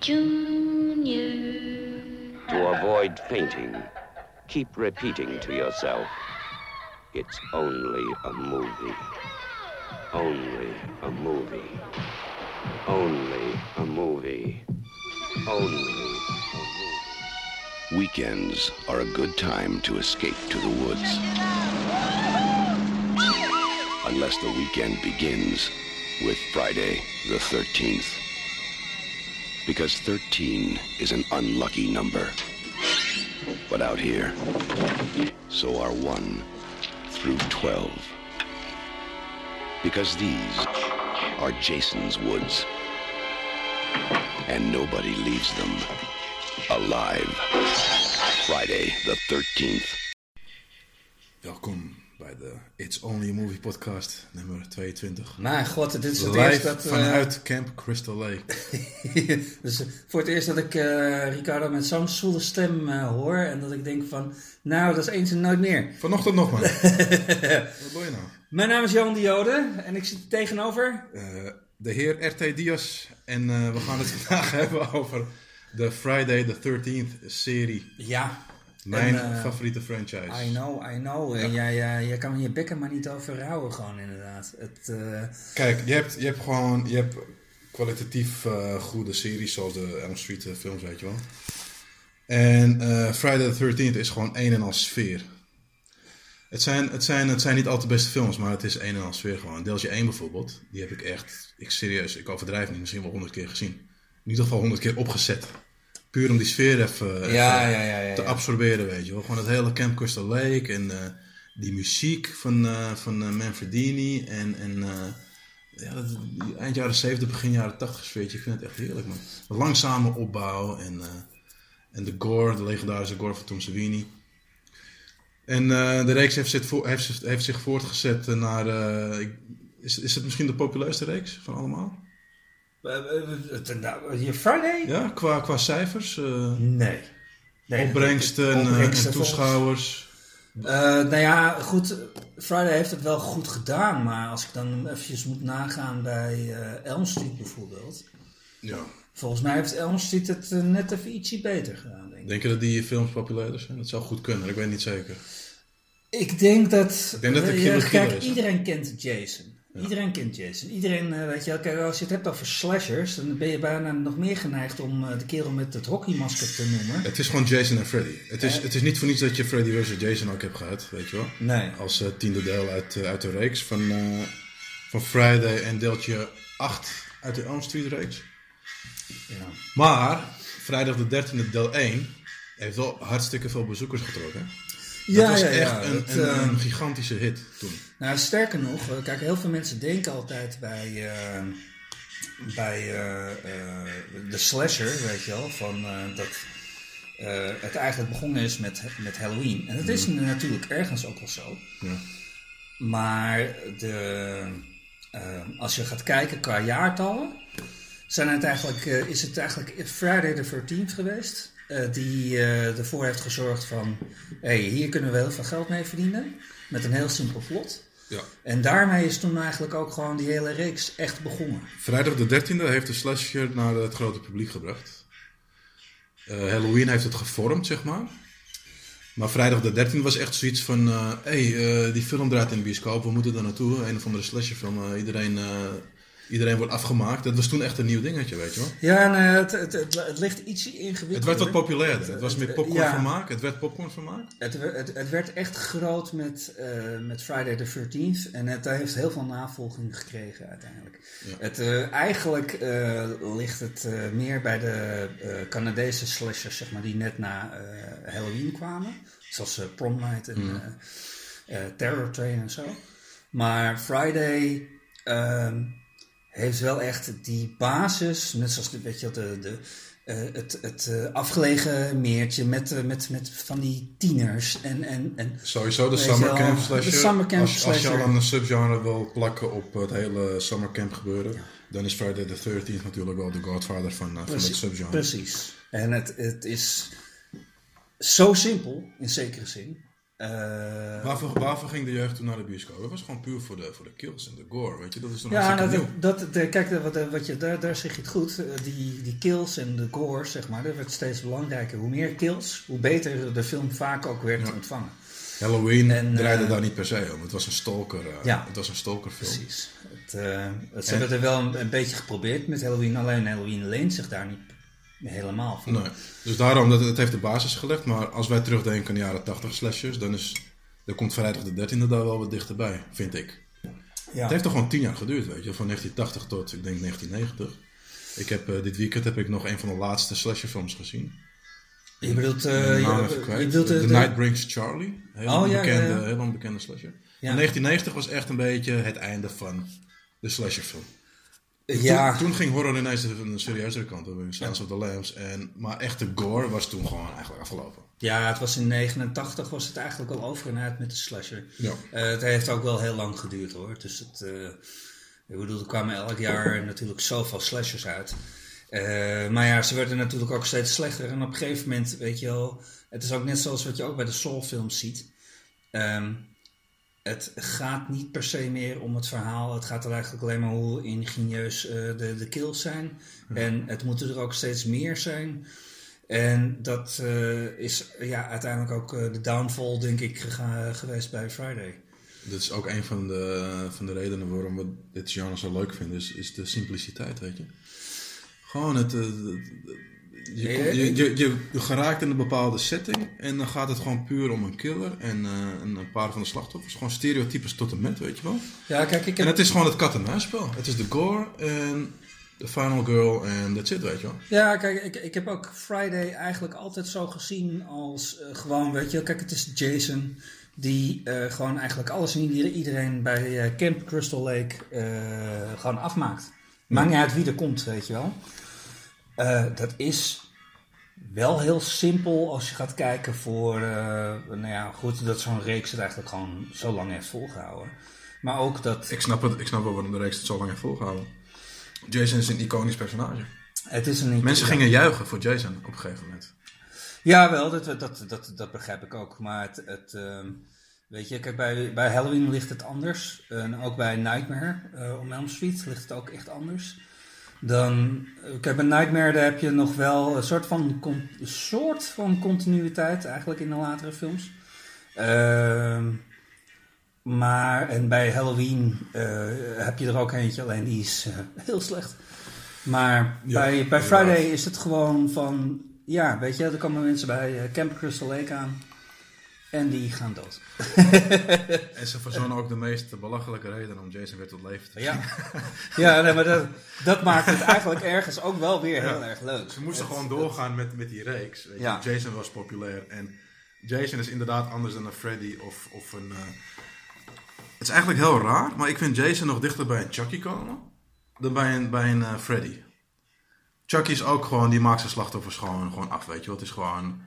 Junior. To avoid fainting, keep repeating to yourself, it's only a movie. Only a movie. Only a movie. Only a movie. Weekends are a good time to escape to the woods. Unless the weekend begins with Friday the 13th. Because 13 is an unlucky number. But out here, so are 1 through 12. Because these are Jason's woods. And nobody leaves them alive. Friday the 13th. Welkom bij de It's Only a Movie podcast nummer 22. Mijn god, dit is het eerst Live dat... eh, vanuit Camp Crystal Lake. dus voor het eerst dat ik eh, Ricardo met zo'n zwoele stem eh, hoor. En dat ik denk van, nou, dat is eens en nooit meer. Vanochtend nog maar. Wat doe je nou? Mijn naam is Johan de Jode en ik zit tegenover... Eh, de heer R.T. Diaz. En eh, we gaan het vandaag hebben over de Friday the 13th serie. Ja. Mijn En, eh, favoriete franchise. I know, I know. En jij, jij, jij kan je bekken maar niet over houden gewoon inderdaad. Het, eh, Kijk, je hebt, je hebt gewoon je hebt kwalitatief eh, goede series zoals de Elm Street eh, films, weet je wel. En eh, Friday the 13th is gewoon een en al sfeer. Het zijn, het, zijn, het zijn niet altijd de beste films, maar het is een en al sfeer gewoon. Deeltje 1 bijvoorbeeld, die heb ik echt, ik serieus, ik overdrijf niet, misschien wel honderd keer gezien. In ieder geval honderd keer opgezet. Puur om die sfeer even, even Ja, ja, ja, ja, te absorberen, weet je wel. Gewoon het hele Camp Crystal Lake en eh, die muziek van, eh van eh, Manfredini en... en ja, dat, die eind jaren 70, begin jaren 80 sfeertje. Ik vind het echt heerlijk, man. De langzame opbouw en, en de gore, de legendarische gore van Tom Savini. En de reeks heeft heeft, heeft zich voortgezet naar... ik- is, is het misschien de populairste reeks van allemaal? eh, eh, het- nou, je Friday? Ja, qua, qua cijfers, eh, Nee. nee opbrengsten, eh, opbrengsten en toeschouwers. Eh, nou ja, goed. Friday heeft het wel goed gedaan. Maar als ik dan eventjes moet nagaan bij eh, Elm Street bijvoorbeeld. Ja. Volgens mij heeft Elm Street het eh, net even ietsje beter gedaan, denk ik. Denk je dat die films populairder zijn? Dat zou goed kunnen, ik weet niet zeker. Ik denk dat... Ik denk dat de eh, Kijk, is, iedereen kent Jason. Iedereen kent Jason. Iedereen, eh, weet je kijk, als je het hebt over slashers, dan ben je bijna nog meer geneigd om eh, de kerel met het hockeymasker te noemen. Het is gewoon Jason en Freddy. Het is, het is niet voor niets dat je Freddy vs. Jason ook hebt gehad, weet je wel. Nee. Als eh, tiende deel uit, eh, uit de reeks van, eh, van Friday en deeltje 8 uit de Elm Street reeks. Ja. Maar vrijdag de 13e deel 1 heeft wel hartstikke veel bezoekers getrokken. Dat Ja, was ja, echt ja, een, het, een, eh, een gigantische hit toen. Nou, sterker nog, eh, kijk, heel veel mensen denken altijd bij, eh, bij de slasher, weet je wel, van dat het eigenlijk begonnen is met, met Halloween. En dat is natuurlijk ergens ook wel zo. Ja. Maar de, als je gaat kijken qua jaartallen, zijn het eigenlijk, is het eigenlijk Friday the 13th geweest. Eh, die eh, ervoor heeft gezorgd van, hey, hier kunnen we heel veel geld mee verdienen. Met een heel simpel plot. Ja. En daarmee is toen eigenlijk ook gewoon die hele reeks echt begonnen. Vrijdag de 13e heeft de slasher naar het grote publiek gebracht. Eh, Halloween heeft het gevormd, zeg maar. Maar vrijdag de 13e was echt zoiets van... hé, hey, die film draait in de bioscoop, we moeten er naartoe. Een of andere slasherfilm, iedereen, iedereen wordt afgemaakt. Dat was toen echt een nieuw dingetje, weet je wel. Ja, nee, het, het, het, het ligt ietsje ingewikkelder. Het werd wat populairder. Het was meer Ja. popcornvermaak. Het werd popcornvermaak. Het, werd- het, het werd echt groot met, eh, met Friday the 13th en het heeft heel veel navolging gekregen uiteindelijk. Het, eh, eigenlijk eh, ligt het meer bij de Canadese slashers zeg maar, die net na Halloween kwamen. Zoals Prom Night en eh, Terror Train en zo. Maar Friday ehm, heeft wel echt die basis, net zoals de, weet je, de, de, eh, het, het eh, afgelegen meertje met, eh, met, met van die tieners. En, en, en, Sowieso de summer camp slasher. als, als je al een subgenre wil plakken op het hele summer camp gebeuren, dan is Friday the 13th natuurlijk wel de godfather van, van dat subgenre. Precies. En het, het is zo simpel, in zekere zin. Eh, Waarvoor, waarvoor ging de jeugd toen naar de bioscoop? Dat was gewoon puur voor de, voor de kills en de gore, weet je. Dat is dan ja, nou, nieuw. dat, dat, de- kijk, wat, wat je, daar, daar zeg je het goed. Eh, Die, die kills en de gore, zeg maar, dat werd steeds belangrijker. Hoe meer kills, hoe beter de film vaak ook werd Ja. ontvangen. Halloween En, draaide eh, daar niet per se om. Het was een stalker, Ja. het was een stalkerfilm. Precies. Het, het- ze En- hebben het er wel een, een beetje geprobeerd met Halloween. Alleen Halloween leent zich daar niet helemaal. Nee. Dus daarom, dat, het heeft de basis gelegd. Maar als wij terugdenken aan de jaren 80 slashers, dan, is, dan komt vrijdag de 13e daar wel wat dichterbij, vind ik. Ja. Het heeft toch gewoon tien jaar geduurd, weet je. Van 1980 tot, ik denk, 1990. Ik heb, eh, dit weekend heb ik nog een van de laatste slasherfilms gezien. Je bedoelt, eh, je- bedoelt The de, de- Night Brings Charlie. Heel Oh, ja, onbekende, ja, ja. heel onbekende slasher. Ja. En 1990 was echt een beetje het einde van de slasherfilm. Ja, Toen, toen ging horror ineens een serieuzere kant op. in Silence of the Lambs. En, maar echte gore was toen gewoon eigenlijk afgelopen. ja, het was in 89 was het eigenlijk al over en uit met de slasher. Ja. Eh, het heeft ook wel heel lang geduurd hoor. Dus het, eh, ik bedoel, er kwamen elk jaar natuurlijk zoveel slashers uit. Eh, maar ja, ze werden natuurlijk ook steeds slechter. En op een gegeven moment, weet je wel, het is ook net zoals wat je ook bij de Saw-films ziet. Ehm, het gaat niet per se meer om het verhaal. Het gaat er eigenlijk alleen maar hoe ingenieus eh, de, de kills zijn. En het moeten er ook steeds meer zijn. En dat eh, is ja, uiteindelijk ook eh, de downfall, denk ik, geweest bij Friday. Dit is ook een van de, van de redenen waarom we dit genre zo leuk vinden. Is, is de simpliciteit, weet je. Gewoon het... je, je, je, je geraakt in een bepaalde setting en dan gaat het gewoon puur om een killer en, eh, en een paar van de slachtoffers. Gewoon stereotypes tot en met, weet je wel. Ja, kijk, ik En heb, het is gewoon het kat-en-muisspel. Het is de gore en de final girl en that's it, weet je wel. ja, kijk ik, ik heb ook Friday eigenlijk altijd zo gezien als eh, gewoon, weet je, kijk, het is Jason die eh, gewoon eigenlijk alles en ieder- iedereen bij Camp Crystal Lake gewoon afmaakt. Maakt niet uit wie er komt, weet je wel. Eh, dat is wel heel simpel als je gaat kijken voor, eh, nou ja, goed, dat zo'n reeks het eigenlijk gewoon zo lang heeft volgehouden. Maar ook dat Ik snap, het, ik snap wel waarom de reeks het zo lang heeft volgehouden. Jason is een iconisch personage. het is een... Mensen gingen juichen voor Jason op een gegeven moment. Ja, wel, dat, dat, dat, dat begrijp ik ook. Maar het, het ehm, weet je, kijk, bij, bij Halloween ligt het anders. En ook bij Nightmare eh om Elm Street ligt het ook echt anders. Dan, kijk, bij Nightmare daar heb je nog wel een soort van, een soort van continuïteit eigenlijk in de latere films. Ehm, maar, en bij Halloween eh, heb je er ook eentje, alleen die is eh, heel slecht. Maar Ja, bij, bij. Friday is het gewoon van, ja, weet je, er komen mensen bij eh, Camp Crystal Lake aan en die gaan dood. En ze verzonnen ook de meest belachelijke reden om Jason weer tot leven te brengen. Ja, ja nee, maar dat, dat maakt het eigenlijk ergens ook wel weer heel erg leuk. Ze moesten Het- gewoon doorgaan met, met die reeks. Weet je. Ja. Jason was populair. En Jason is inderdaad anders dan een Freddy of, of een... eh, Het is eigenlijk heel raar, maar ik vind Jason nog dichter bij een Chucky komen dan bij een, bij een eh, Freddy. Chucky is ook gewoon, die maakt zijn slachtoffers gewoon, gewoon af, weet je wel. Het is gewoon,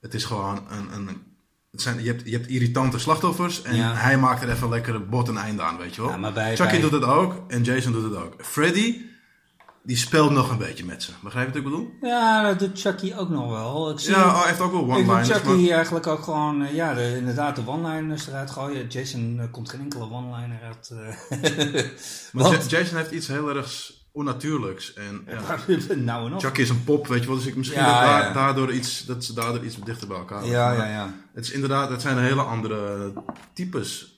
het is gewoon een... een het zijn, je, hebt, je hebt irritante slachtoffers en Ja. hij maakt er even lekker een bot en einde aan, weet je wel. Ja, maar bij- Chucky bij- doet het ook en Jason doet het ook. Freddy, die speelt nog een beetje met ze. Begrijp je wat ik bedoel? Ja, dat doet Chucky ook nog wel. Ik zie, Ja, oh, hij heeft ook wel ik one-liners. Chucky maar- eigenlijk ook gewoon, eh, ja, de, inderdaad de one-liners eruit gooien. Jason eh, komt geen enkele one-liner uit. Maar Want- Ja- Jason heeft iets heel ergs onnatuurlijks. En ja, nou en of. Chucky is een pop, weet je wel. Dus ik, misschien Ja, dat, daar- daardoor iets, dat ze daardoor iets dichter bij elkaar Ja, ja, ja. Het is inderdaad, het zijn hele andere types.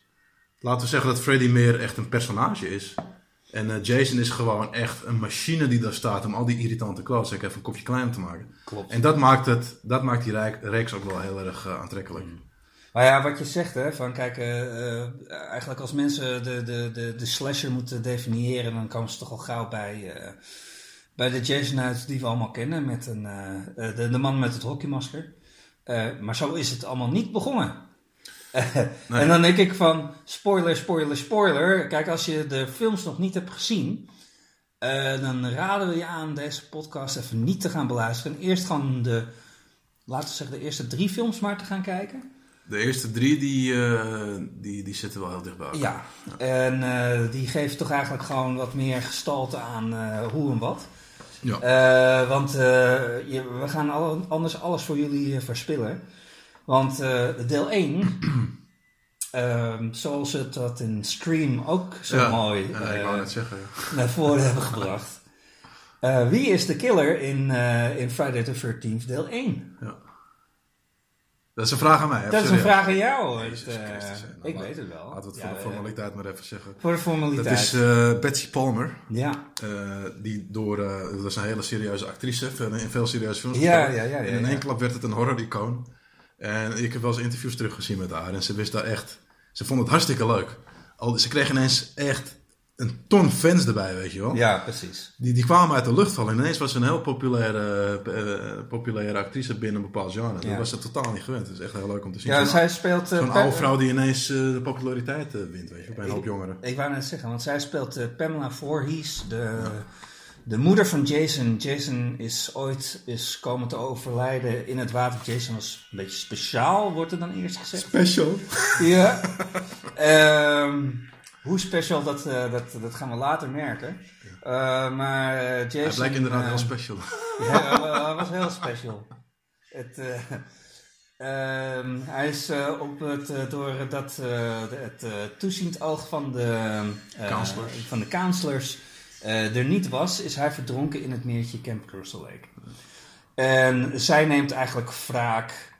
Laten we zeggen dat Freddy meer echt een personage is. En eh, Jason is gewoon echt een machine die daar staat om al die irritante klootzakken even een kopje kleiner te maken. Klopt. En dat maakt, het, dat maakt die reeks ook wel heel erg eh, aantrekkelijk. Maar ja, wat je zegt, hè, van kijk, eh, eh, eigenlijk als mensen de, de, de, de slasher moeten definiëren, dan komen ze toch al gauw bij, eh, bij de Jason uit die we allemaal kennen, met een, de, de man met het hockeymasker. Maar zo is het allemaal niet begonnen. En dan denk ik van, spoiler, spoiler, spoiler. Kijk, als je de films nog niet hebt gezien, dan raden we je aan deze podcast even niet te gaan beluisteren. En eerst gewoon de, laten we zeggen, de eerste drie films maar te gaan kijken. De eerste drie, die, eh, die, die zitten wel heel dicht bij elkaar. Ja, en eh, die geeft toch eigenlijk gewoon wat meer gestalte aan eh, hoe en wat. Ja. Eh, want eh, je- we gaan alle- anders alles voor jullie verspillen. Want eh, deel 1, ehm, zoals ze dat in Scream ook zo Ja, mooi ja, ik wou net zeggen. ja. naar voren hebben gebracht. Eh, wie is de killer in, eh, in Friday the 13th deel 1? Dat is een vraag aan mij. Dat is een vraag aan jou. Jezus eh, Christus. Nou, ik weet het wel. Laten we het voor de formaliteit maar even zeggen. voor de Dat formaliteit. is eh, Betsy Palmer. ja. eh, die door, dat is een hele serieuze actrice, in veel serieuze films Ja, ja, ja, En in één klap werd het een horror-icoon. En ik heb wel eens interviews teruggezien met haar. En ze wist daar echt... Ze vond het hartstikke leuk. Al, ze kreeg ineens echt een ton fans erbij, weet je wel. ja, precies. Die, die kwamen uit de lucht vallen. En ineens was ze een heel populaire, eh, populaire actrice binnen een bepaald genre. Dat Ja. was ze totaal niet gewend. Het is echt heel leuk om te zien. Ja, Zo'n- zij speelt... eh, Zo'n oude vrouw die ineens eh, de populariteit wint, weet je, bij een hoop jongeren. Ik wou net zeggen, want zij speelt Pamela Voorhees, de, de moeder van Jason. Jason is ooit is komen te overlijden in het water. Jason was een beetje speciaal, wordt er dan eerst gezegd. Special. Ja. Ehm, hoe special, dat, eh, dat, dat gaan we later merken. Eh, maar eh, Jason... Hij blijkt inderdaad eh, heel special. Ja, hij was heel special. Het, eh, ehm, hij is eh, op het, eh, door dat, eh, het eh, toeziend oog van de, eh, Counselors. van de counselors eh, er niet was, is hij verdronken in het meertje Camp Crystal Lake. En zij neemt eigenlijk wraak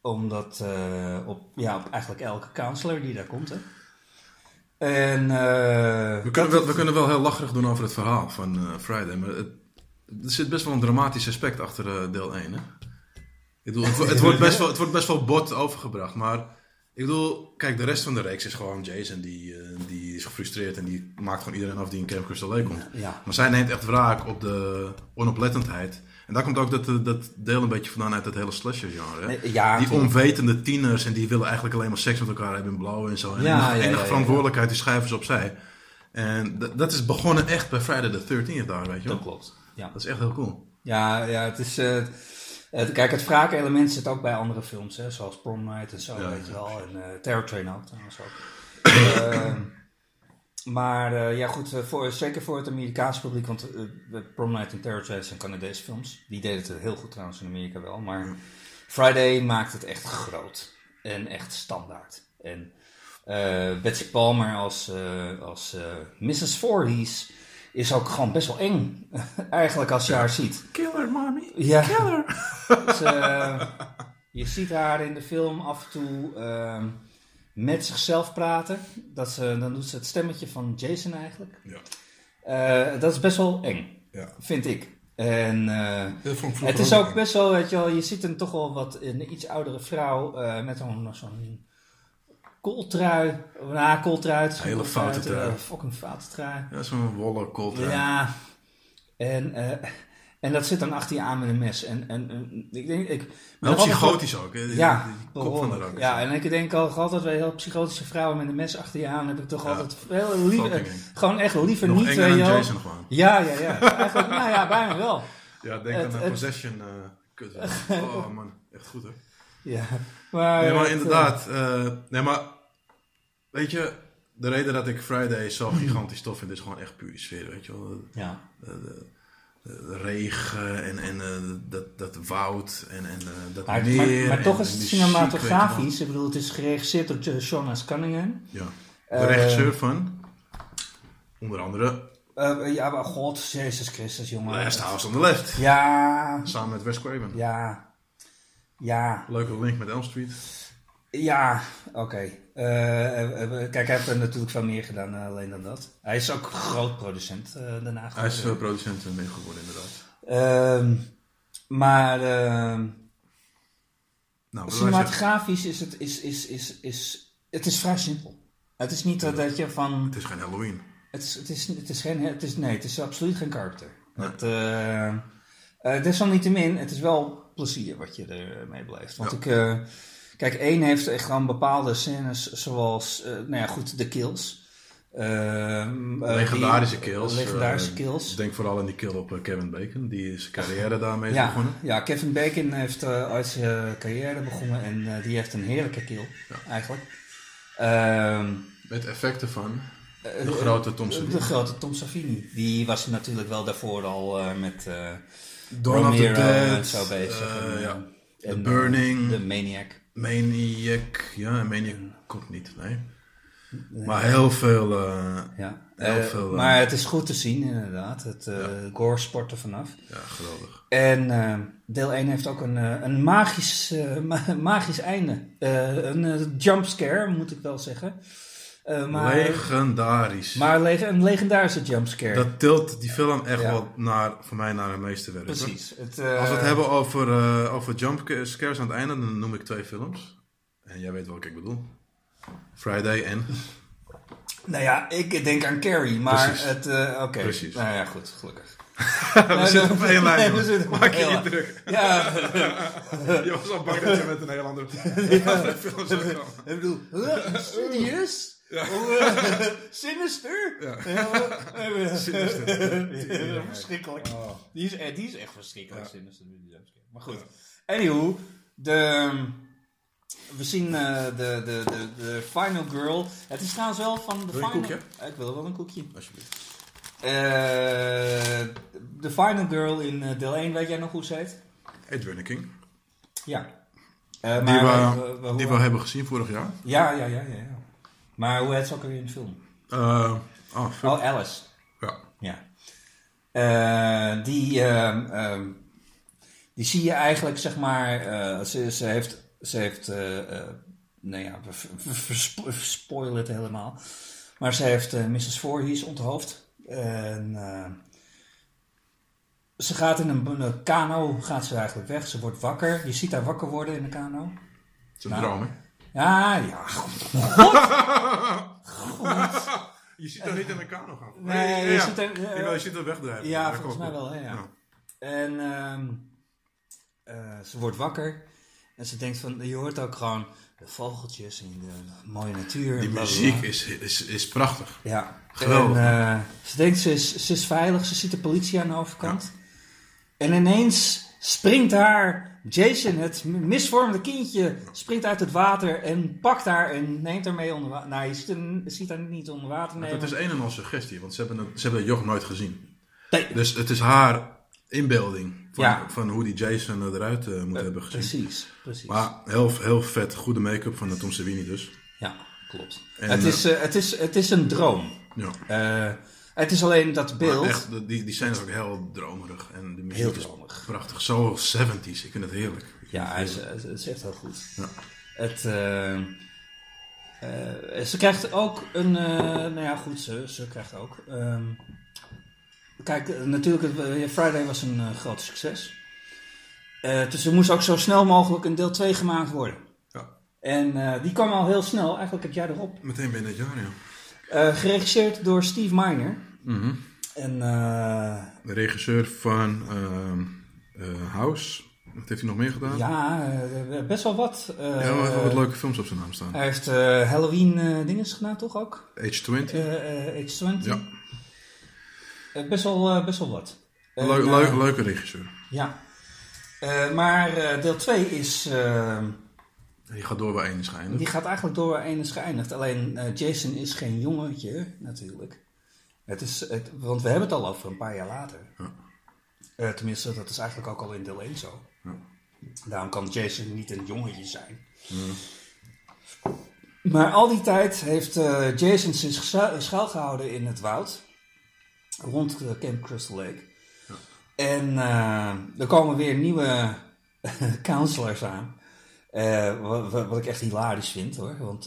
omdat, eh, op, ja, op eigenlijk elke counselor die daar komt. Hè. En, eh, We kunnen, wel, we kunnen wel heel lacherig doen over het verhaal van eh, Friday, maar het, er zit best wel een dramatisch aspect achter eh, deel 1. Hè? Ik bedoel, het, het, wordt best wel, het wordt best wel bot overgebracht, maar ik bedoel, kijk, de rest van de reeks is gewoon Jason, die, die is gefrustreerd en die maakt gewoon iedereen af die in Camp Crystal Lake komt. ja. Maar zij neemt echt wraak op de onoplettendheid. En daar komt ook dat, dat deel een beetje vandaan uit het hele slasher-genre. hè? Nee, ja, die onwetende tieners en die willen eigenlijk alleen maar seks met elkaar hebben in blauw en zo. En Ja, enige, verantwoordelijkheid die schuiven ze opzij. En dat is begonnen echt bij Friday the 13th daar, weet je wel. Dat klopt. Ja. Dat is echt heel cool. Ja, ja het is. eh, het- kijk, het wraakelement zit ook bij andere films, hè, zoals Prom Night en zo, weet je wel. En eh, Terror Train ook trouwens ook. Maar eh, ja, goed, eh, voor, zeker voor het Amerikaanse publiek, want eh, Prom Night Terror zijn Canadese films. Die deden het heel goed trouwens in Amerika wel, maar Friday maakt het echt groot en echt standaard. En Betsy Palmer als, als Mrs. Voorhees is ook gewoon best wel eng, eigenlijk als je haar ziet. Killer, mommy. Ja. Dus, eh, je ziet haar in de film af en toe ehm, met zichzelf praten. Dat ze, dan doet ze het stemmetje van Jason eigenlijk. Ja. Eh, dat is best wel eng, ja. vind ik. En eh, ik het is ook best wel, weet je wel, je ziet een toch wel wat, een iets oudere vrouw eh, met zo'n zo'n kooltrui. Nou, kooltrui. Hele kooltrui, foute trui. fucking foute trui. Ja, zo'n wollen cold Ja, en, en dat zit dan achter je aan met een mes. En, en, en ik denk, ik, Wel nog psychotisch ook. hè. Ja, die kop van. Ja, en ik denk ook altijd bij heel psychotische vrouwen met een mes achter je aan, heb ik toch Ja. altijd heel liever, gewoon echt liever Nog niet. wel. Jason gewoon. Ja, ja, ja. Eigenlijk, nou ja, bijna wel. Ja, denk Het- aan een possession. eh kut. Oh man, echt goed hè. Ja, maar, Nee, maar het, inderdaad. eh, nee, maar weet je, de reden dat ik Friday zo gigantisch tof vind, is gewoon echt puur die sfeer, weet je wel. eh, ja. De regen en, en eh, dat, dat woud en, en eh, dat Maar, meer. maar, maar toch is het cinematografisch. Ik bedoel, het is geregisseerd door Jo- Sean S. Cunningham. Ja. Eh, De regisseur van, onder andere, ja, maar god, Jezus Christus, jongen. Last House on the Left. Ja, Samen met Wes Craven. ja, ja. Leuke link met Elm Street. Ja, oké. Kijk, hij heeft er natuurlijk veel meer gedaan eh, alleen dan dat. Hij is ook groot producent eh, daarna Hij is uh, producent mee geworden, inderdaad. Ehm, maar ehm, Nou, cinematografisch is het, is, is, is, is, het is vrij simpel. Het is niet dat, je van... het is geen Halloween. Het is, het is, het is geen... Het is, nee, het is absoluut geen karakter. Nee. Het, eh, eh, desalniettemin, het is wel plezier wat je ermee beleeft. Want Ja. ik... eh, kijk, één heeft echt gewoon bepaalde scènes zoals... eh, nou ja, goed, de kills. Ehm, eh, Legendarische die- kills. Legendarische eh, kills. Denk vooral aan die kill op Kevin Bacon. Die is zijn carrière daarmee Ja, begonnen. ja, Kevin Bacon heeft uit zijn carrière begonnen en die heeft een heerlijke kill, eigenlijk. Ehm, Met effecten van de grote Tom Savini. De grote Tom Savini. Die was natuurlijk wel daarvoor al met Dawn of the Romero Dead, en zo bezig. En, ja. eh, The Burning. The Maniac. Maniac, ja, Maniac komt niet, nee. Maar heel veel, eh, Ja. Heel Eh, veel, eh, maar het is goed te zien, inderdaad. Het uh, gore sport er vanaf. ja, geweldig. En eh, deel 1 heeft ook een, eh, een magisch, eh, ma- magisch einde. Eh, een eh, jumpscare, moet ik wel zeggen. Eh, maar Legendarisch. maar leg- een legendarische jumpscare. dat tilt die film echt Ja. wel naar, voor mij naar een meesterwerk. Precies. Het, eh, Als we het hebben over, eh over jump scares aan het einde, dan noem ik twee films. En jij weet welke ik bedoel. Friday en... Nou ja, ik denk aan Carrie, maar Precies. het... eh, Oké, Precies. nou ja, goed, gelukkig. we zitten op één lijn. Nee, Maak je niet druk. Ja, Je was al bang dat je met een heel andere, film zou komen. ik bedoel, serieus? Oh, eh, sinister? Ja. Ja, Sinister. Ja, verschrikkelijk. Oh. Die, is, eh, die is echt verschrikkelijk, Ja. Sinister. Maar goed. Anywho, de, we zien eh, de, de, de, de Final Girl. Het is trouwens wel van de Final... koekje? Ik wil wel een koekje. Alsjeblieft. Eh, de Final Girl in eh, deel 1, weet jij nog hoe ze heet? Adriana King. Ja. Eh, Die, maar we, we- we- die we hebben gezien vorig jaar. Ja, ja, ja, ja, ja. Maar hoe heet ze ook alweer in de film? Eh, oh, film. Oh, Alice. Ja. Ja. Eh, die, ehm, ehm, die zie je eigenlijk, zeg maar, eh, ze, ze heeft, ze heeft nou ja, we verspoilen het helemaal. Maar ze heeft Mrs. Voorhees onthoofd. En ze gaat in een, een kano, gaat ze eigenlijk weg. Ze wordt wakker. Je ziet haar wakker worden in de kano. Het is een Nou. droom, hè? Ja, ja. Je ziet er niet in een kano gaan. Nee, je ja. ziet er- Jawel, je ziet er wegdrijven. Ja, volgens mij wel, hè, ja. En ehm, eh, ze wordt wakker en ze denkt van, je hoort ook gewoon de vogeltjes en de mooie natuur. Die muziek is, is, is prachtig. Ja. Geweldig. En eh, ze denkt, ze is, ze is veilig, ze ziet de politie aan de overkant. En ineens springt haar Jason, het misvormde kindje, springt uit het water en pakt haar en neemt haar mee onder water. Nou, je ziet, hem, je ziet haar niet onder water nemen. het is een en al suggestie, want ze hebben, het, ze hebben joch nooit gezien. Nee. Dus het is haar inbeelding van, Ja. van hoe die Jason eruit eh, moet hebben gezien. Precies, precies. Maar heel, heel vet, goede make-up van de Tom Savini dus. Ja, klopt. En, het, is, eh, het, is, het is een droom. Ja. Het is alleen dat beeld. echt, die, die is ook heel dromerig. En de muziek Heel is dromerig. prachtig. Zo 70s, ik vind het heerlijk. Ja, is, het is echt heel goed. Ja. Het, eh, eh, ze krijgt ook een. eh, nou ja, goed, ze, ze krijgt ook. ehm, kijk, natuurlijk, Friday was een groot succes. Dus er moest ook zo snel mogelijk een deel 2 gemaakt worden. Ja. En die kwam al heel snel, eigenlijk het jaar erop. Meteen binnen het jaar, ja. Geregisseerd door Steve Miner. Mhm. En eh, De regisseur van ehm, eh, House. Wat heeft hij nog meer gedaan? ja, eh, best wel wat. Eh, Ja, hij heeft wel wat leuke films op zijn naam staan. Hij heeft eh, Halloween eh dinges gedaan, toch ook? Age 20. Eh, eh, H20. Ja. Best, wel, eh, best wel wat. En, Leuk, leuk, leuke regisseur. Ja. Eh, maar eh, deel 2 is... eh, Die gaat door bij één is geëindigd. die gaat eigenlijk door waar één is geëindigd. Alleen eh, Jason is geen jongetje, natuurlijk. Het is, het, want we hebben het al over een paar jaar later. Ja. Eh, tenminste, dat is eigenlijk ook al in deel 1 zo. Ja. Daarom kan Jason niet een jongetje zijn. Maar al die tijd heeft eh, Jason zich schu- schuilgehouden in het woud. Rond eh, Camp Crystal Lake. En er komen weer nieuwe counselors aan. Wat, wat- ik echt hilarisch vind hoor. Want,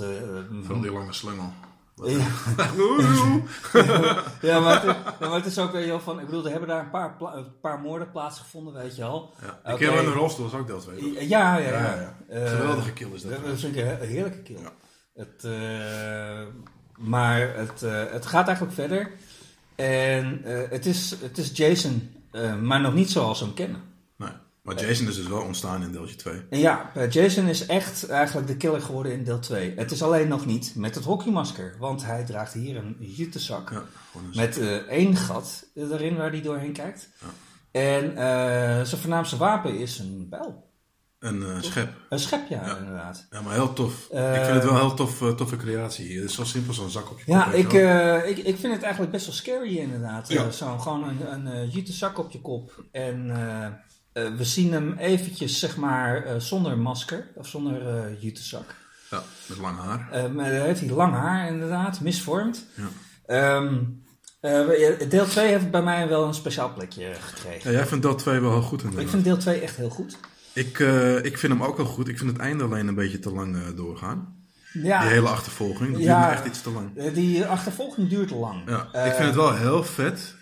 Van die lange slungel. ja. maar het, ja, maar het is ook weer heel van. Ik bedoel, er hebben daar een paar, een paar moorden plaatsgevonden, weet je al. Ja. Die kerel in de rolstoel is ook deel 2. Ja, ja, ja. Ja, ja. Eh, Geweldige kill is dat. Dat vind ik een he- heerlijke kill. Ja. Het, eh, maar het, eh, het gaat eigenlijk verder. En het, is, het is Jason, maar nog niet zoals we hem kennen. Maar Jason is dus wel ontstaan in deeltje 2. En ja, eh, Jason is echt eigenlijk de killer geworden in deel 2. Het is alleen nog niet met het hockeymasker. Want hij draagt hier een jutezak. Ja, een Met eh, één gat erin waar hij doorheen kijkt. En eh, zijn voornaamste wapen is een bijl. een schep. Een schep, ja, Ja. inderdaad. Ja, maar heel tof. Ik vind het wel heel tof, toffe creatie hier. Het is zo simpel, zo'n zak op je Ja, kop, weet ik, ik, ik vind het eigenlijk best wel scary inderdaad. Ja. Eh, zo, gewoon een, een jute zak op je kop. En eh, we zien hem eventjes, zeg maar, eh, zonder masker of zonder eh jutezak. Ja, met lang haar. Maar dan heeft hij lang haar, inderdaad, misvormd. Ja. Ehm, eh, deel 2 heeft bij mij wel een speciaal plekje gekregen. Ja, jij vindt deel 2 wel heel goed inderdaad. Ik vind deel 2 echt heel goed. Ik, ik vind hem ook wel goed. Ik vind het einde alleen een beetje te lang doorgaan. Ja, Die hele achtervolging, dat duurt Ja. me echt iets te lang. die achtervolging duurt lang. Ja, ik vind het wel heel vet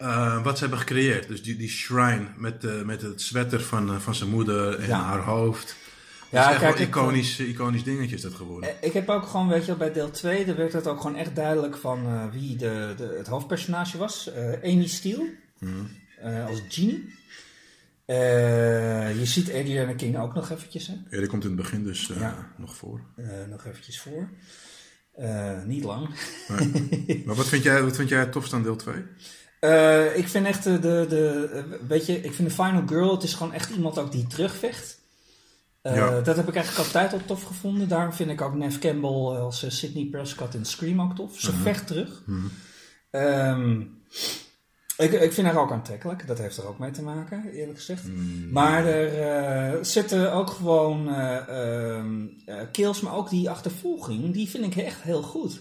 eh, wat ze hebben gecreëerd. Dus die, die shrine met, eh, met het sweater van, eh, van zijn moeder en Ja. haar hoofd. Ja, Ja, dat is echt kijk, wel ik- iconisch, iconisch dingetje is dat geworden. Ik heb ook gewoon, weet je wel, bij deel 2, daar werd het ook gewoon echt duidelijk van wie de, de, het hoofdpersonage was. Amy Steele, eh, als. Eh, je ziet Adriana King ook nog eventjes, hè? Ja, die komt in het begin dus Ja. nog voor. Nog eventjes voor. Niet lang. Nee. maar wat vind jij, wat vind jij het tofst aan deel 2? Eh, ik vind echt de, de, eh, weet je, ik vind de Final Girl, het is gewoon echt iemand ook die terugvecht. Eh, Ja. Dat heb ik eigenlijk altijd al tof gevonden. Daarom vind ik ook Neve Campbell als uh, Sidney Prescott in Scream ook tof. Ze vecht terug. Ehm, ik, ik vind haar ook aantrekkelijk. Dat heeft er ook mee te maken, eerlijk gezegd. Maar er eh, zitten ook gewoon eh, ehm, eh, kills, maar ook die achtervolging, die vind ik echt heel goed.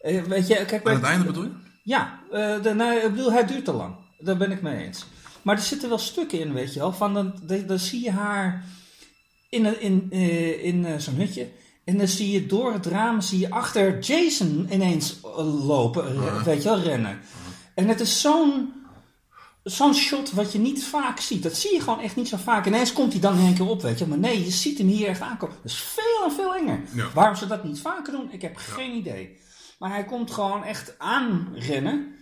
Eh, weet je, kijk, Aan bij- het einde bedoel je? ja, de, nou, ik bedoel, hij duurt te lang. Daar ben ik mee eens. Maar er zitten wel stukken in, weet je wel. Van dan, dan, zie je haar in, een- in, eh, in eh, zo'n hutje. En dan zie je door het raam zie je achter Jason ineens lopen, weet je wel, rennen. En het is zo'n zo'n shot wat je niet vaak ziet. Dat zie je gewoon echt niet zo vaak. Ineens komt hij dan in één keer op, weet je. Maar nee, je ziet hem hier echt aankomen. Dat is veel en veel enger. Ja. Waarom ze dat niet vaker doen, ik heb geen idee. Maar hij komt gewoon echt aanrennen.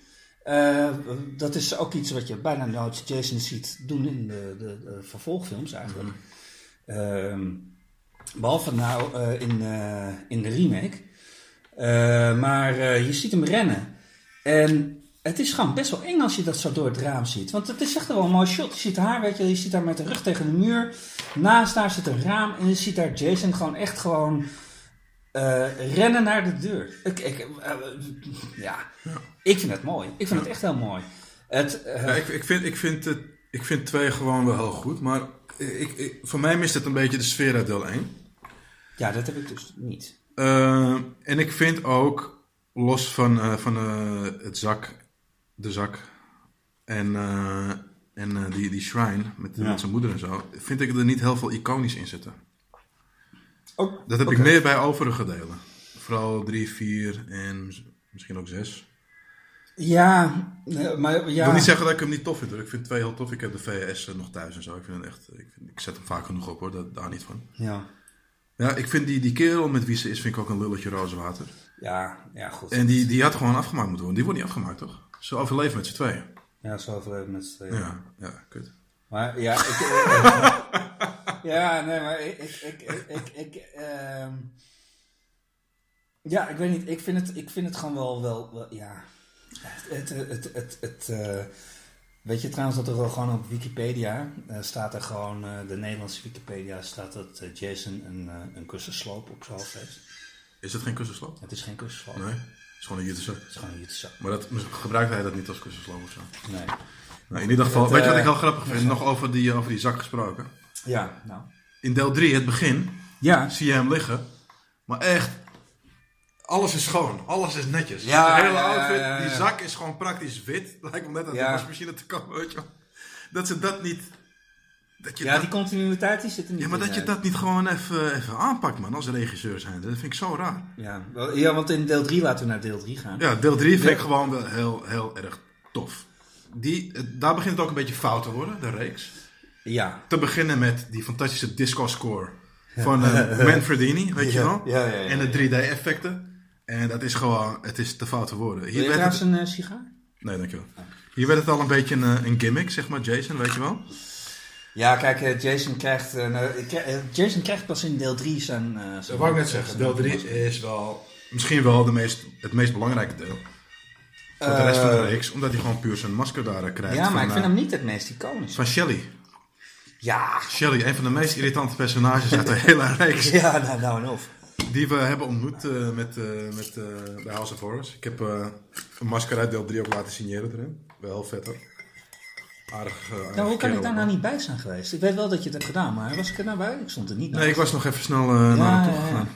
Eh, dat is ook iets wat je bijna nooit Jason ziet doen in de, de, de vervolgfilms eigenlijk. Ehm, behalve nou eh, in, eh, in de remake. Maar je ziet hem rennen. En het is gewoon best wel eng als je dat zo door het raam ziet. Want het is echt wel een mooi shot. Je ziet haar, weet je, je ziet haar met de rug tegen de muur. Naast haar zit een raam en je ziet daar Jason gewoon echt gewoon eh, rennen naar de deur. Ik, ik, eh, ja. ik vind het mooi. Ik vind het echt heel mooi. Het, eh, Ja, ik, ik, vind, ik, vind het, ik vind 2 gewoon wel heel goed. Maar ik, ik, voor mij mist het een beetje de sfeer uit deel 1. ja, dat heb ik dus niet. Eh, en ik vind ook, los van, eh, van eh, het zak, de zak en, eh, en eh, die, die shrine met, Ja. met zijn moeder en zo, vind ik er niet heel veel iconisch in zitten. Ook, Dat heb ik meer bij overige delen. Vooral 3, 4 en misschien ook 6. Ja, maar ja. Ik wil niet zeggen dat ik hem niet tof vind. Hoor. Ik vind 2 heel tof. Ik heb de VS nog thuis en zo. Ik, vind het echt, ik, vind- ik zet hem vaak genoeg op hoor, dat, daar niet van. Ja. Ja, ik vind die, die kerel met wie ze is, vind ik ook een lulletje roze water. Ja, ja, goed. En die, die had gewoon afgemaakt moeten worden. Die wordt niet afgemaakt, toch? Ze overleven met z'n tweeën. Ja, zo overleven met z'n tweeën. Ja, ja, kut. Maar ja, ik, ja, nee, maar ik, ik, ik, ik, ik, ehm, ja, ik weet niet, ik vind het, ik vind het gewoon wel, wel, wel ja, het, het, het, het, het, eh, weet je trouwens dat er wel gewoon op Wikipedia eh, staat er gewoon, eh, de Nederlandse Wikipedia staat dat Jason een, een kussensloop op zijn hoofd heeft. Is dat geen kussensloop? Het is geen kussensloop, Nee, het is gewoon een jutterzak. het is gewoon een jutezak. Maar dat, gebruikt hij dat niet als kussensloop of zo? Nee. Nou, in ieder geval, Het, weet je wat ik heel grappig vind? Nog over die, over die zak gesproken. Ja, nou. In deel 3, het begin, Ja, zie je hem liggen. Maar echt, alles is schoon. Alles is netjes. Ja, de hele ja, outfit, ja, die zak is gewoon praktisch wit. Lijkt me net Ja. de wasmachine te komen, weet je. Dat ze dat niet... Dat je ja dat, die continuïteit die zit er niet ja, maar in, dat je eh. dat niet gewoon even, even aanpakt, man, als regisseur zijn. Dat vind ik zo raar. Ja, wel- ja, want in deel 3 laten we naar deel 3 gaan. Ja, deel 3 vind ik gewoon wel heel, heel erg tof. Die, daar begint het ook een beetje fout te worden, de reeks. Ja. Te beginnen met die fantastische disco-score van eh Manfredini, weet je wel? ja, ja, ja, en de ja. 3D-effecten. En dat is gewoon, het is te fout te worden. Wil Hier je werd trouwens het, een eh, sigaar? nee, dankjewel. Hier werd het al een beetje een, eh, een gimmick, zeg maar, Jason, weet je wel? Ja, kijk, Jason krijgt, nou, Jason krijgt pas in deel 3 zijn... eh, zijn Dat wou ik net zeggen. Deel 3 is wel misschien wel de meest, het meest belangrijke deel. Voor de rest van de reeks, omdat hij gewoon puur zijn masker daar krijgt. Ja, maar van, ik vind hem niet het meest iconisch. Van Shelly. Ja. Shelly, een van de meest irritante personages uit de hele reeks. Ja, nou, nou en of. Die we hebben ontmoet eh, met, eh, met, eh, bij House of Horrors. Ik heb een masker uit deel 3 ook laten signeren erin. Wel vet hoor. aardig. eh, Nou, hoe kan ik daar nou niet bij zijn geweest? Ik weet wel dat je het hebt gedaan, maar was ik er nou bij? Ik stond er niet Nee, naast. ik was nog even snel naar hem toe ja, ja. gegaan.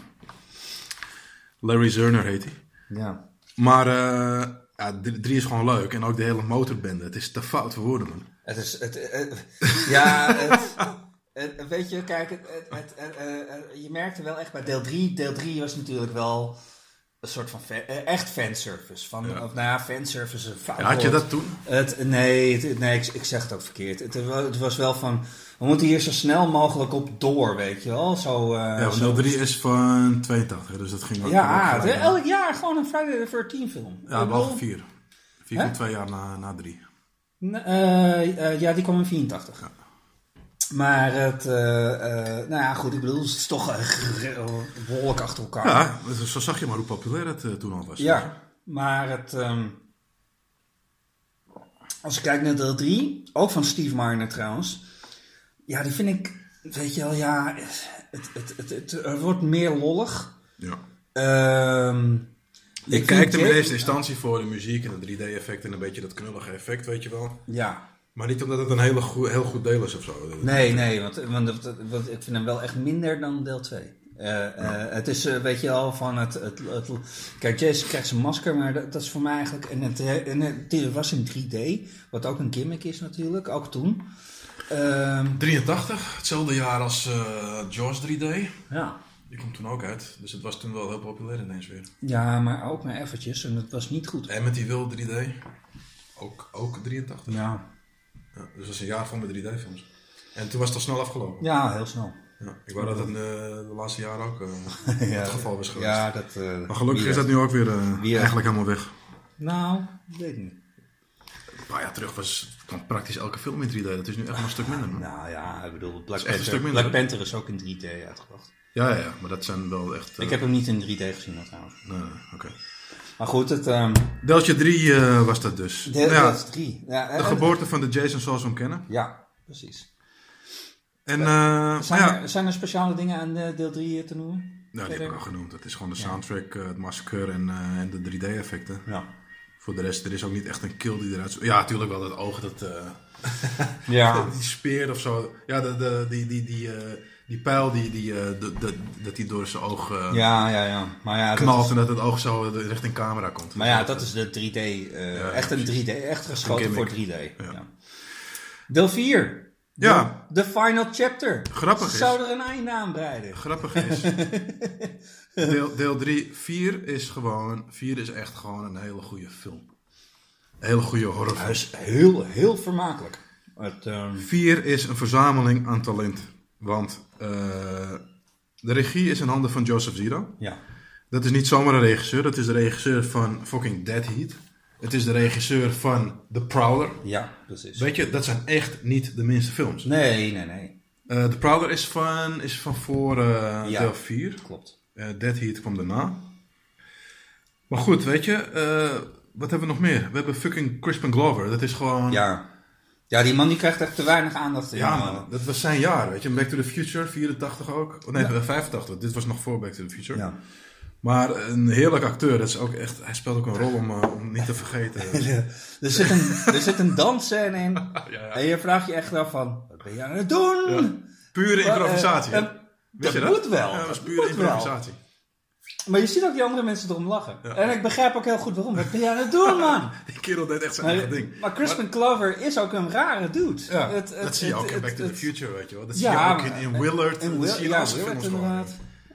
Larry Zerner heet hij. Ja. Maar ja, drie is gewoon leuk. En ook de hele motorbende. Het is te fout voor woorden, man. Het is, het, het- ja, het, het- weet je, kijk, het, eh, eh, je merkte wel echt bij deel 3. Deel 3 was natuurlijk wel een soort van fan- eh, echt fanservice. Van, Ja. Of nou ja, fanservice is een fout Ja, had je dat toen? Het, nee, nee ik, ik zeg het ook verkeerd. Het, het was wel van, we moeten hier zo snel mogelijk op door, weet je wel. Zo, eh, Ja, zo- 03 is van 82, dus dat ging ook Ja, ook elk jaar gewoon een Friday the 13 film. Ja, behalve bedoel- 4. 4 Hè? komt twee jaar na, na 3. N- eh, eh, ja, die kwam in 84. Maar het, nou ja, goed, ik bedoel, het is toch uh, behoorlijk achter elkaar. Ja, dus zo zag je maar hoe populair het toen al was. Ja, maar het, ehm, als ik kijk naar deel 3, ook van Steve Marner trouwens, ja, die vind ik, weet je wel, ja, het, het, het, het, het wordt meer lollig. ja. Ehm Je ik kijkt vind in eerste instantie voor de muziek en het 3D-effect en een beetje dat knullige effect, weet je wel. Ja, Maar niet omdat het een hele goe- heel goed deel is of zo. Nee, nee, want, want, ik vind hem wel echt minder dan deel 2. Eh, eh, het is, eh, weet je al, van het, het, het- Kijk, Jason krijgt zijn masker, maar dat, dat is voor mij eigenlijk... En het, en het, het was in 3D, wat ook een gimmick is natuurlijk, ook toen. Ehm, 83, hetzelfde jaar als eh Jaws 3D. ja. Die komt toen ook uit. Dus het was toen wel heel populair ineens weer. ja, maar ook maar eventjes, en het was niet goed. En met die Wil 3D. Ook, ook 83. Ja, Ja, dus dat was een jaar vol met 3D-films. En toen was het al snel afgelopen. ja heel snel. Ja, ik wou dat het eh, de laatste jaren ook eh, ja, het geval was geweest. Ja, dat... Maar gelukkig is dat nu ook weer eigenlijk helemaal weg. Nou, weet ik niet. Een paar jaar terug was kwam praktisch elke film in 3D. Dat is nu echt wel een stuk minder. man. Nou ja, ik bedoel, Black Panther, minder, Black is ook in 3D uitgebracht. Ja, ja, ja, maar dat zijn wel echt... eh, Ik heb hem niet in 3D gezien trouwens. Nee, oké. Maar goed, het... ehm Deltje 3 eh, was dat dus. Nou ja, deel 3. Ja, de eh, geboorte van de Jason zoals we hem kennen. Ja, precies. En, eh, maar Zijn, ja, er, zijn er speciale dingen aan eh, deel 3 te noemen? ja, die heb ik al genoemd. Het is gewoon de soundtrack, eh, het massacre en, eh, en de 3D-effecten. Ja. Voor de rest, er is ook niet echt een kill die eruit... Ja, natuurlijk wel dat oog, dat... eh, Ja. Die speer of zo. Ja, de, de, die, die, die, eh, die pijl die, die, eh, de, de- dat die door zijn oog Ja, ja, ja. Maar ja, dat knalt is, en dat het oog zo richting camera komt. maar ja, dat is de 3D. eh, Ja, echt een precies. 3D. Echt geschoten voor gimmick. 3D. Ja. Ja. Deel 4. Ja. De final chapter. Grappig Ze is- zouden er een einde aan breiden. Grappig is, deel, deel 3, 4 is gewoon, 4 is echt gewoon een hele goede film. Een hele goede Hij horrorfilm. is heel, heel vermakelijk. Het, ehm, 4 is een verzameling aan talent. Want eh, de regie is in handen van Joseph Zito. ja. Dat is niet zomaar een regisseur, dat is de regisseur van fucking Dead Heat. Het is de regisseur van The Prowler. ja, precies. Weet je, dat zijn echt niet de minste films. Nee, nee, nee. Eh The Prowler is van, is van voor eh, Ja. deel 4. Klopt. Eh Dead Heat kwam daarna. Maar goed, weet je, eh, wat hebben we nog meer? We hebben fucking Crispin Glover. Dat is gewoon... Ja. Ja, die man die krijgt echt te weinig aandacht. Ja, in, man, eh, dat was zijn jaar, weet je. Back to the Future, 84 ook. Oh, nee, 85. Dit was nog voor Back to the Future. Ja. Maar een heerlijk acteur. Dat is ook echt, hij speelt ook een rol om, eh, om niet te vergeten. er, zit een, er zit een dansscène in. ja. En je vraagt je echt af van, wat ben je aan het doen? Pure improvisatie. Eh? Dat je moet wel. Ja, dat dat pure wel. improvisatie. Maar je ziet ook die andere mensen erom lachen. En ik begrijp ook heel goed waarom. Wat ben je aan het doen, man? Die kerel deed echt zijn eigen ding. maar Crispin Clover is ook een rare dude. Ja, Het- dat het- zie je het- ook in het- Back to the het- Future, weet je wel. Dat zie je ook in, in Willard. En dat Will, in ja, Willard inderdaad.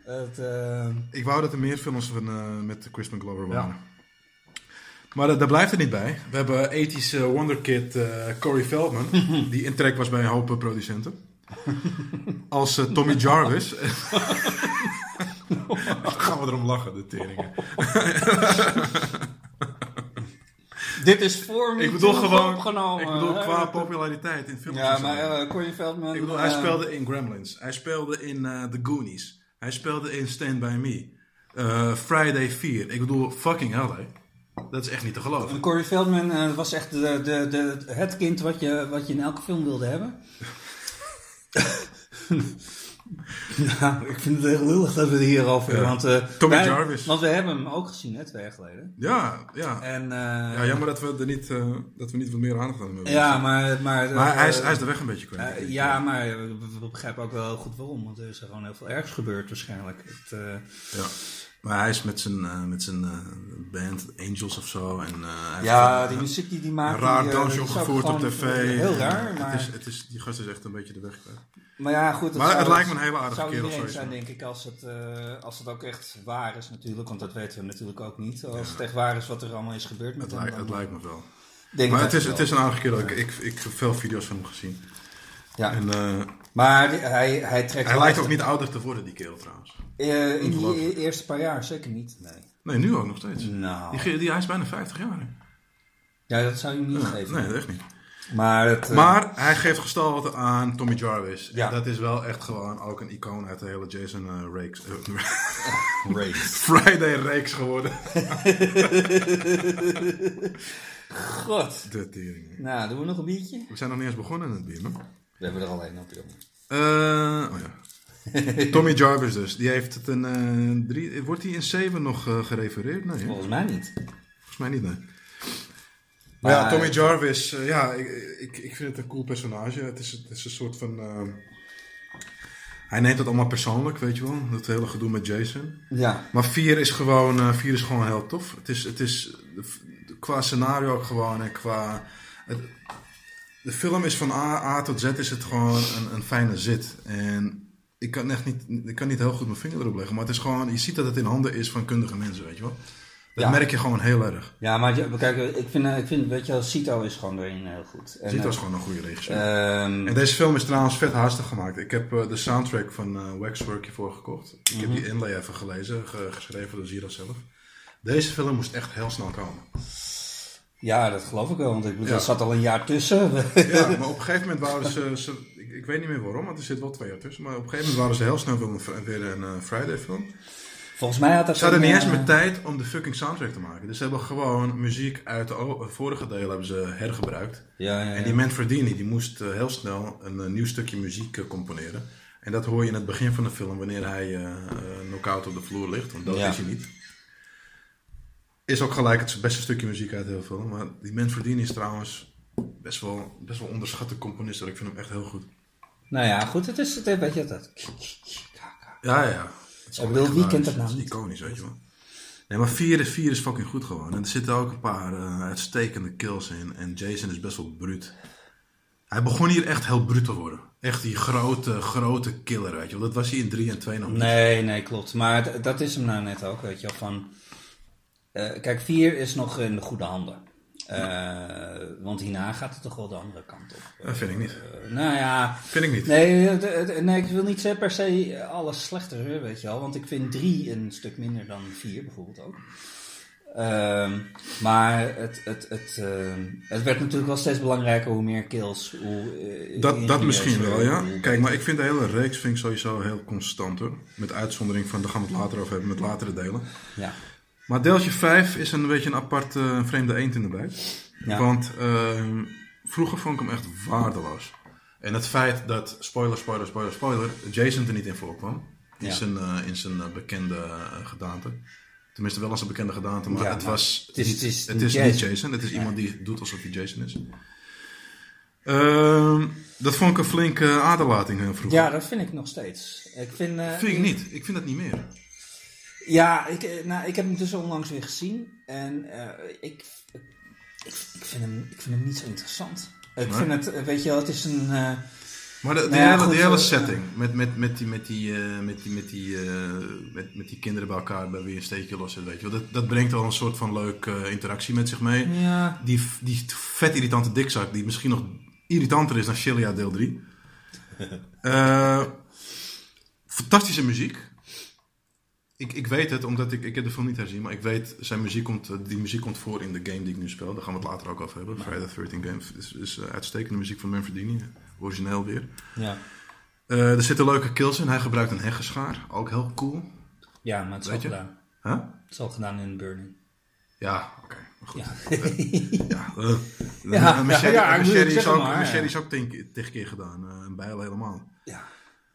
Het, eh, Ik wou dat er meer films van, eh, met Crispin Glover waren. Maar dat, daar blijft het niet bij. We hebben 80s eh, wonderkid eh, Corey Feldman, die in trek was bij een hoop producenten. Als eh, Tommy Jarvis. Gaan we erom lachen, de teringen. dit is voor me Ik bedoel gewoon, opgenomen. ik bedoel hè? qua populariteit in films. Ja, maar uh, Corey Feldman... Ik bedoel, hij eh, speelde in Gremlins. Hij speelde in eh, The Goonies. Hij speelde in Stand By Me. Eh, Friday 4. Ik bedoel, fucking hell, hè. Dat is echt niet te geloven. Corey Feldman eh, was echt de, de, de, het kind wat je, wat je in elke film wilde hebben. Nou, ik vind het heel lullig dat we het hierover hebben. Ja. Want, eh, Tommy wij- Jarvis. Want we hebben hem ook gezien, hè, twee jaar geleden. Ja, ja. En, eh, ja jammer dat we, er niet, eh, dat we niet wat meer aandacht aan hebben. Ja, maar... Maar, Maar hij, is, hij is de weg een beetje kwijt. ja, maar we, we begrijpen ook wel heel goed waarom. Want er is er gewoon heel veel ergs gebeurd waarschijnlijk. Het, Ja. Maar hij is met zijn, eh, met zijn eh, band Angels of zo. En, eh, hij ja, een- die muziek die die Een maakt... raar die, eh, dansje opgevoerd op tv. Heel raar, Het maar... is, het is, die gast is echt een beetje de weg kwijt. Maar ja, goed. Maar zou- het lijkt me een hele aardige zou kerel iedereen sowieso. zijn, denk ik, als het, als het ook echt waar is natuurlijk. Want dat weten we natuurlijk ook niet. Als het echt waar is wat er allemaal is gebeurd met Het, hem. lijkt, het lijkt me wel. denk Maar het is, het is een aardige kerel. Ik, ik, ik heb veel video's van hem gezien. Ja. En, Maar hij, hij trekt hij lijkt ook niet ouder te worden, die kerel trouwens. Eh, in die e- eerste paar jaar zeker niet. Nee. Nee, nu ook nog steeds. Nou. Die, hij is bijna 50 jaar. hè? Ja, dat zou je niet Ja, geven. nee, dat echt niet. Maar, het, eh, Maar hij geeft gestalte aan Tommy Jarvis. Ja. En dat is wel echt gewoon ook een icoon uit de hele Jason eh, Rakes, eh, Race. Friday Rakes geworden. God. De tering. Nou, doen we nog een biertje? We zijn nog niet eens begonnen in het bier, man. We hebben er alleen op, jongen. Eh, oh ja. Tommy Jarvis dus. Die heeft het een eh, drie... Wordt hij in 7 nog eh, gerefereerd? Nee, hè? Volgens mij niet. volgens mij niet, nee. Maar ja, Tommy Jarvis, eh, ja, ik, ik, ik vind het een cool personage. Het is, het is een soort van... hij neemt het allemaal persoonlijk, weet je wel. Dat hele gedoe met Jason. Ja. Maar 4 is gewoon, vier is gewoon heel tof. Het is, het is qua scenario ook gewoon en qua... Het, de film is van A, A tot Z is het gewoon een, een fijne zit. En ik kan echt niet, ik kan niet heel goed mijn vinger erop leggen. Maar het is gewoon, je ziet dat het in handen is van kundige mensen, weet je wel. Dat Ja. merk je gewoon heel erg. Ja, maar kijk, ik vind, eh, ik vind weet je wel, Cito is gewoon erin heel goed. En, Zito is eh, gewoon een goede regisseur. ehm, en deze film is trouwens vet haastig gemaakt. Ik heb eh, de soundtrack van eh, Waxwork hiervoor gekocht. Ik heb Mhm. die inlay even gelezen, ge- geschreven door Zira zelf. Deze film moest echt heel snel komen. Ja, dat geloof ik wel, want ik er zat al een jaar tussen. Ja, maar op een gegeven moment waren ze, ze- ik, ik weet niet meer waarom, want er zit wel twee jaar tussen. Maar op een gegeven moment waren ze heel snel weer een, eh, Friday film. Volgens mij had dat Ze hadden niet een, eens eh, meer tijd om de fucking soundtrack te maken. Dus ze hebben gewoon muziek uit de vorige delen hebben ze hergebruikt. Ja, ja, ja. En die Manfredini die moest eh, heel snel een eh, nieuw stukje muziek eh, componeren. En dat hoor je in het begin van de film wanneer hij eh eh, knock-out op de vloer ligt. Want dat is hij niet. Is ook gelijk het beste stukje muziek uit heel veel. Maar die Manfredini is trouwens best wel, best wel onderschatte componist. Ik vind hem echt heel goed. Nou ja, goed, het is, het, weet je dat. Ja, ja. Het Ik bedoel, wie kent Het dat is nou iconisch, weet je wel. Nee, maar 4 is, 4 is fucking goed gewoon. En er zitten ook een paar eh, uitstekende kills in. En Jason is best wel bruut. Hij begon hier echt heel bruut te worden. Echt die grote, grote killer, weet je wel. Dat was hij in 3 en 2 nog niet. Nee, nee, klopt. Maar dat is hem nou net ook, weet je wel. Van, eh, kijk, 4 is nog in de goede handen. Eh, want hierna gaat het toch wel de andere kant op. Dat vind ik niet. Eh, nou ja, Vind ik niet. nee, nee, ik wil niet zeggen per se alles slechter, weet je wel. Want ik vind 3 een stuk minder dan 4 bijvoorbeeld ook. Ehm, maar het, het, het, het werd natuurlijk wel steeds belangrijker hoe meer kills. Hoe, Dat, dat misschien wel, ja. Kijk, maar ik vind de hele reeks vind ik sowieso heel constant hoor. Met uitzondering van, daar gaan we het later over hebben, met latere delen. Ja. Maar deeltje 5 is een beetje een apart vreemde eend in de bijt. Ja. Want ehm, vroeger vond ik hem echt waardeloos. En het feit dat, spoiler, spoiler, spoiler, spoiler, Jason er niet in voorkwam. In Ja. zijn, eh, in zijn eh, bekende eh, gedaante. Tenminste, wel als een bekende gedaante, maar Ja, het was. het is- niet- het is het is Jason. niet Jason. Het is iemand die doet alsof hij Jason is. Ehm, dat vond ik een flinke aderlating vroeger. ja, dat vind ik nog steeds. Ik vind, Vind ik niet. Ik vind dat niet meer. Ja, ik, eh, nou, ik heb hem dus onlangs weer gezien. En eh, ik, ik, ik, vind hem, ik vind hem niet zo interessant. Ik Nee? vind het, eh, weet je wel, het is een... eh, Maar de, die, Nou ja, hele, goed, die hele setting, met, met, met, die, met, die, eh, met, die, met, die, eh, met, met die kinderen bij elkaar bij wie een steekje los zit, weet je wel. Dat, dat brengt wel een soort van leuke interactie met zich mee. ja, Die, die vet irritante dikzak, die misschien nog irritanter is dan Shelia deel 3. Eh, fantastische muziek. Ik, ik weet het, omdat ik, ik heb de film niet herzien, maar ik weet, zijn muziek komt, eh, die muziek komt voor in de game die ik nu speel. Daar gaan we het later ook over hebben. Friday the 13 Game is, is eh, uitstekende muziek van Manfredini, origineel weer. ja. Eh, er zitten leuke kills in. Hij gebruikt een heggenschaar. Ook heel cool. ja, maar het is al gedaan. Huh? Het is al gedaan in Burning. Ja, oké. maar goed. Ja. Ja, eh, Ja, is ook, maar, ja. is ook keer gedaan. eh, een bijl helemaal. ja.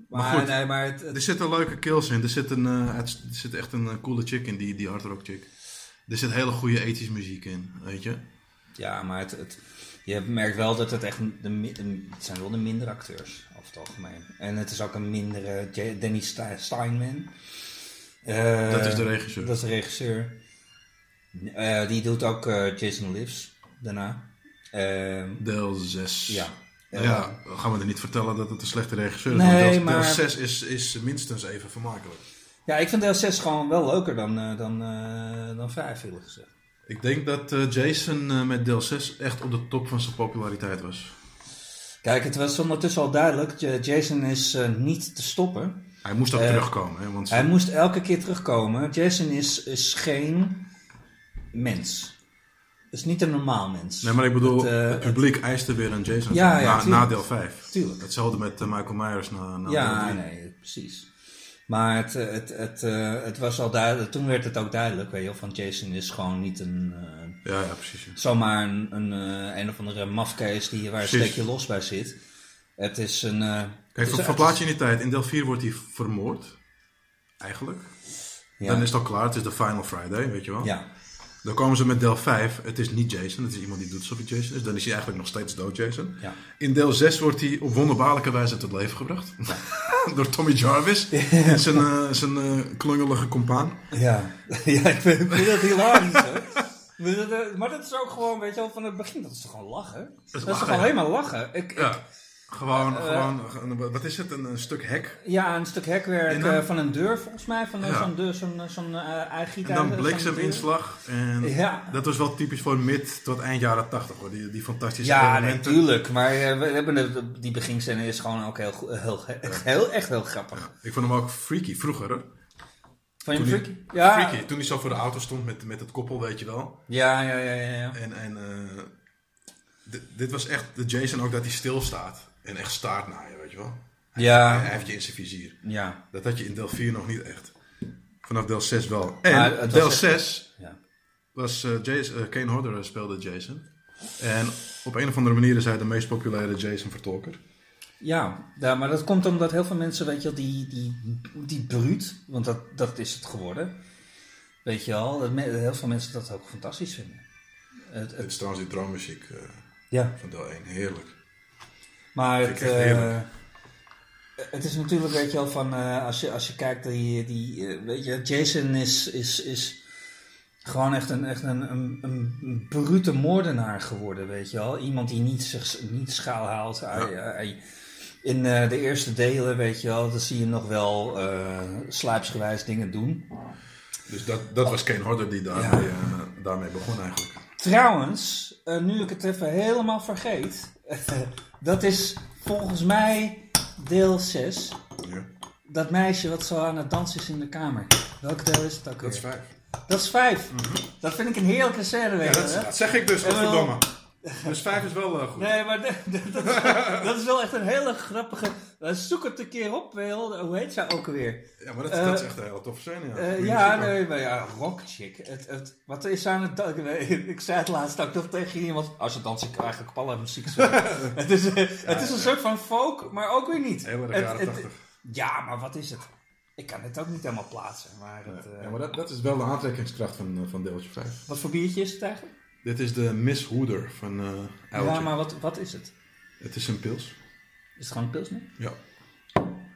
Maar, goed. nee, maar het, het- Er zitten leuke kills in. Er zit, een, eh, er zit echt een eh, coole chick in, die, die hardrock chick. Er zit hele goede ethische muziek in, weet je. ja, maar het, het, je merkt wel dat het echt, de, het zijn wel de mindere acteurs, over het algemeen. En het is ook een mindere Danny Ste- Steinman. Eh, Dat is de regisseur. Dat is de regisseur. Die doet ook Jason Lives daarna. Ehm, Deel 6. ja. Ja, gaan we er niet vertellen dat het een slechte regisseur is. Nee, deel, maar- deel 6 is, is minstens even vermakelijk. Ja, ik vind deel 6 gewoon wel leuker dan, eh, dan, eh, dan 5, eerlijk gezegd. Ik denk dat eh, Jason met deel 6 echt op de top van zijn populariteit was. Kijk, het was ondertussen al duidelijk. Jason is niet te stoppen. Hij moest ook terugkomen, hè, want Hij moest elke keer terugkomen. Jason is, is geen mens. Is niet een normaal mens. Nee, maar ik bedoel, Het, eh, het publiek eiste weer een Jason Ja, ja, na, na deel 5. Tuurlijk. Hetzelfde met eh, Michael Myers na, na Ja, deel 3. nee, precies. Maar het, eh, het, het, het was al duidelijk, toen werd het ook duidelijk, weet je van Jason is gewoon niet een, Ja, ja, precies. ja. zomaar een, een, een of andere mafkees die, waar een steekje los bij zit. Het is een... Kijk, is- verplaats je in die tijd. In deel 4 wordt hij vermoord. Eigenlijk. Ja, Dan is het al klaar. Het is de Final Friday, weet je wel. ja, Dan komen ze met deel 5. Het is niet Jason. Het is iemand die doet alsof hij Jason is. Dan is hij eigenlijk nog steeds dood Jason. ja. In deel 6 wordt hij op wonderbaarlijke wijze tot leven gebracht. Door Tommy Jarvis. En zijn, eh, zijn eh, klungelige compaan. Ja, ja ik, vind, ik vind dat hilarisch, hè. Maar dat, eh, Maar dat is ook gewoon, weet je wel, van het begin, dat is toch gewoon lachen? Dat is, lachen, toch ja. alleen maar lachen? Ik. Gewoon, Eh, gewoon, wat is het? Een, een stuk hek. ja, een stuk hekwerk dan- eh, van een deur, volgens mij, van eh, Ja. zo'n deur, zo'n zo'n eigen En dan blikseminslag. En Ja. dat was wel typisch voor mid tot eind jaren 80 hoor. Die, die fantastische Ja, elementen. natuurlijk. Maar we hebben de, die beginscène is gewoon ook heel, heel, echt, heel, echt heel grappig. Ik vond hem ook freaky vroeger hoor. Van je freaky? Ja. Freaky. Toen hij zo voor de auto stond met, met het koppel, weet je wel. Ja, ja, ja, ja. ja. En, en di- dit was echt de Jason ook dat hij stilstaat. En echt staart naar je, weet je wel. Hij, Ja. hij heeft je in zijn vizier. ja. Dat had je in deel 4 nog niet echt. Vanaf deel 6 wel. En deel echt- 6 ja. was eh, Jason, eh, Kane Hodder speelde Jason. En op een of andere manier is hij de meest populaire Jason vertolker. Ja, ja, maar dat komt omdat heel veel mensen, weet je wel, die, die, die bruut, want dat, dat is het geworden. Weet je wel, dat heel veel mensen dat ook fantastisch vinden. Het, het, is trouwens die droommuziek eh, ja, van deel 1. Heerlijk. Maar het, eh, het is natuurlijk, weet je wel, van eh, als, je, als je kijkt, die, die, eh, weet je, Jason is, is, is gewoon echt een, echt een, een, een brute moordenaar geworden, weet je wel. Iemand die niet, zich, niet schaal haalt. Hij, hij- in de eerste delen, weet je wel, dan zie je nog wel sluipsgewijs dingen doen. Dus dat, dat was Kane Hodder die daarmee, eh, daarmee begon eigenlijk. Trouwens, nu ik het even helemaal vergeet, dat is volgens mij deel 6. Ja. Dat meisje wat zo aan het dansen is in de kamer. Welk deel is het ook Dat is weer? vijf. Dat is 5. Dat vind ik een heerlijke scène, Ja, dat, zeg ik dus, godverdomme. Dus vijf is wel eh, goed. Nee, maar dat, is, dat is wel echt een hele grappige... eh, zoek het een keer op, wel. hoe heet zij ook alweer? Ja, maar dat, Eh, dat is echt een hele toffe scène. Ja, Eh, ja, nee, maar ja, rock chick. Het, het, wat is aan het ik Ik zei het laatst ook nog tegen iemand. Als je dansen eigenlijk op alle muziek zo. het, is, eh, het is een soort van folk, maar ook weer niet. Heel erg jaren 80. ja, maar wat is het? Ik kan het ook niet helemaal plaatsen. Maar het, eh, Ja, maar dat, dat is wel de aantrekkingskracht van, eh, van deeltje 5. Wat voor biertje is het eigenlijk? Dit is de Miss Hoeder van eh Ja, maar wat, wat is het? Het is een pils. Is het gewoon een pilsner? Ja.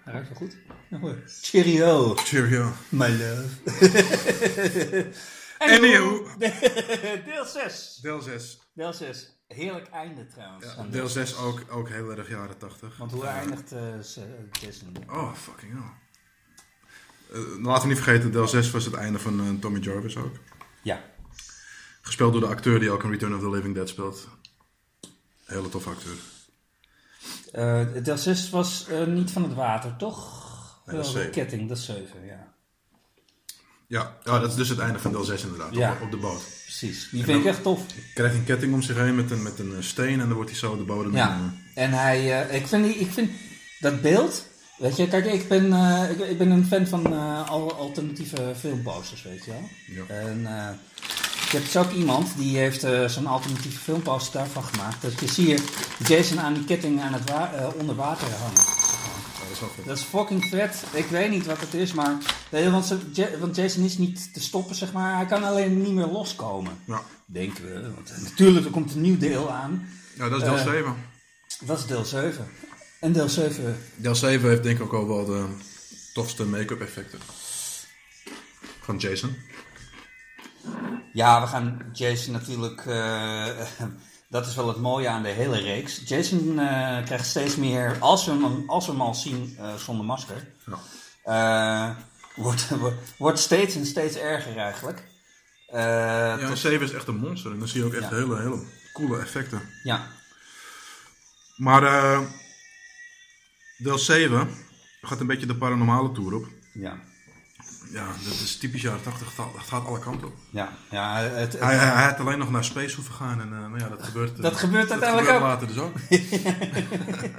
Hij ruikt wel goed. Nou, Cheerio, Cheerio. my love. Anywho. Deel 6. Deel 6. Deel 6. Heerlijk einde trouwens. Ja, deel 6 ook, ook heel erg jaren 80. Want hoe eindigt eh, Jason? Oh, fucking hell. Eh, laten we niet vergeten, deel 6 was het einde van Tommy Jarvis ook. Ja. Gespeeld door de acteur die ook in Return of the Living Dead speelt. Hele toffe acteur. Eh, deel 6 was eh, niet van het water, toch? Nee, dat is de ketting, dat is 7, ja. Ja, ja, dat is dus het einde van deel 6 inderdaad. Ja. Op, op de boot. Precies. Die vind ik echt tof. Krijgt een ketting om zich heen met een, met een eh, steen en dan wordt hij zo de bodem Ja. in. En hij, ik, vind, die- ik vind dat beeld. Weet je, kijk, ik ben, ik, ik ben een fan van eh, al alternatieve filmposters, weet je wel. Ja. En eh, ik heb dus ook iemand die heeft eh, zo'n alternatieve filmposter daarvan gemaakt. Dat je zie je Jason aan die ketting aan het wa- eh, onder water hangen. Dat is. Dat fucking vet. Ik weet niet wat het is, maar... Nee, want, ze- Ja- want Jason is niet te stoppen, zeg maar. Hij kan alleen niet meer loskomen. Ja, Denken we. Want eh, natuurlijk, er komt een nieuw deel aan. ja dat is deel Eh. 7. Dat is deel 7. En deel 7... Deel 7 heeft denk ik ook al wel de tofste make-up effecten. Van Jason. Ja, we gaan Jason natuurlijk... eh, dat is wel het mooie aan de hele reeks. Jason eh, krijgt steeds meer... Als we hem, als we hem al zien eh, zonder masker... Ja. wordt, wordt steeds en steeds erger eigenlijk. Ja, tot- 7 is echt een monster en dan zie je ook echt Ja. hele, hele coole effecten. ja. Maar deel 7 gaat een beetje de paranormale tour op. Ja, Ja, dat is typisch jaren 80, het gaat- alle kanten op. ja, ja het, het- Hij, hij, hij had alleen nog naar space hoeven gaan en eh, maar ja, dat gebeurt, Dat gebeurt dat uiteindelijk gebeurt ook. later dus ook.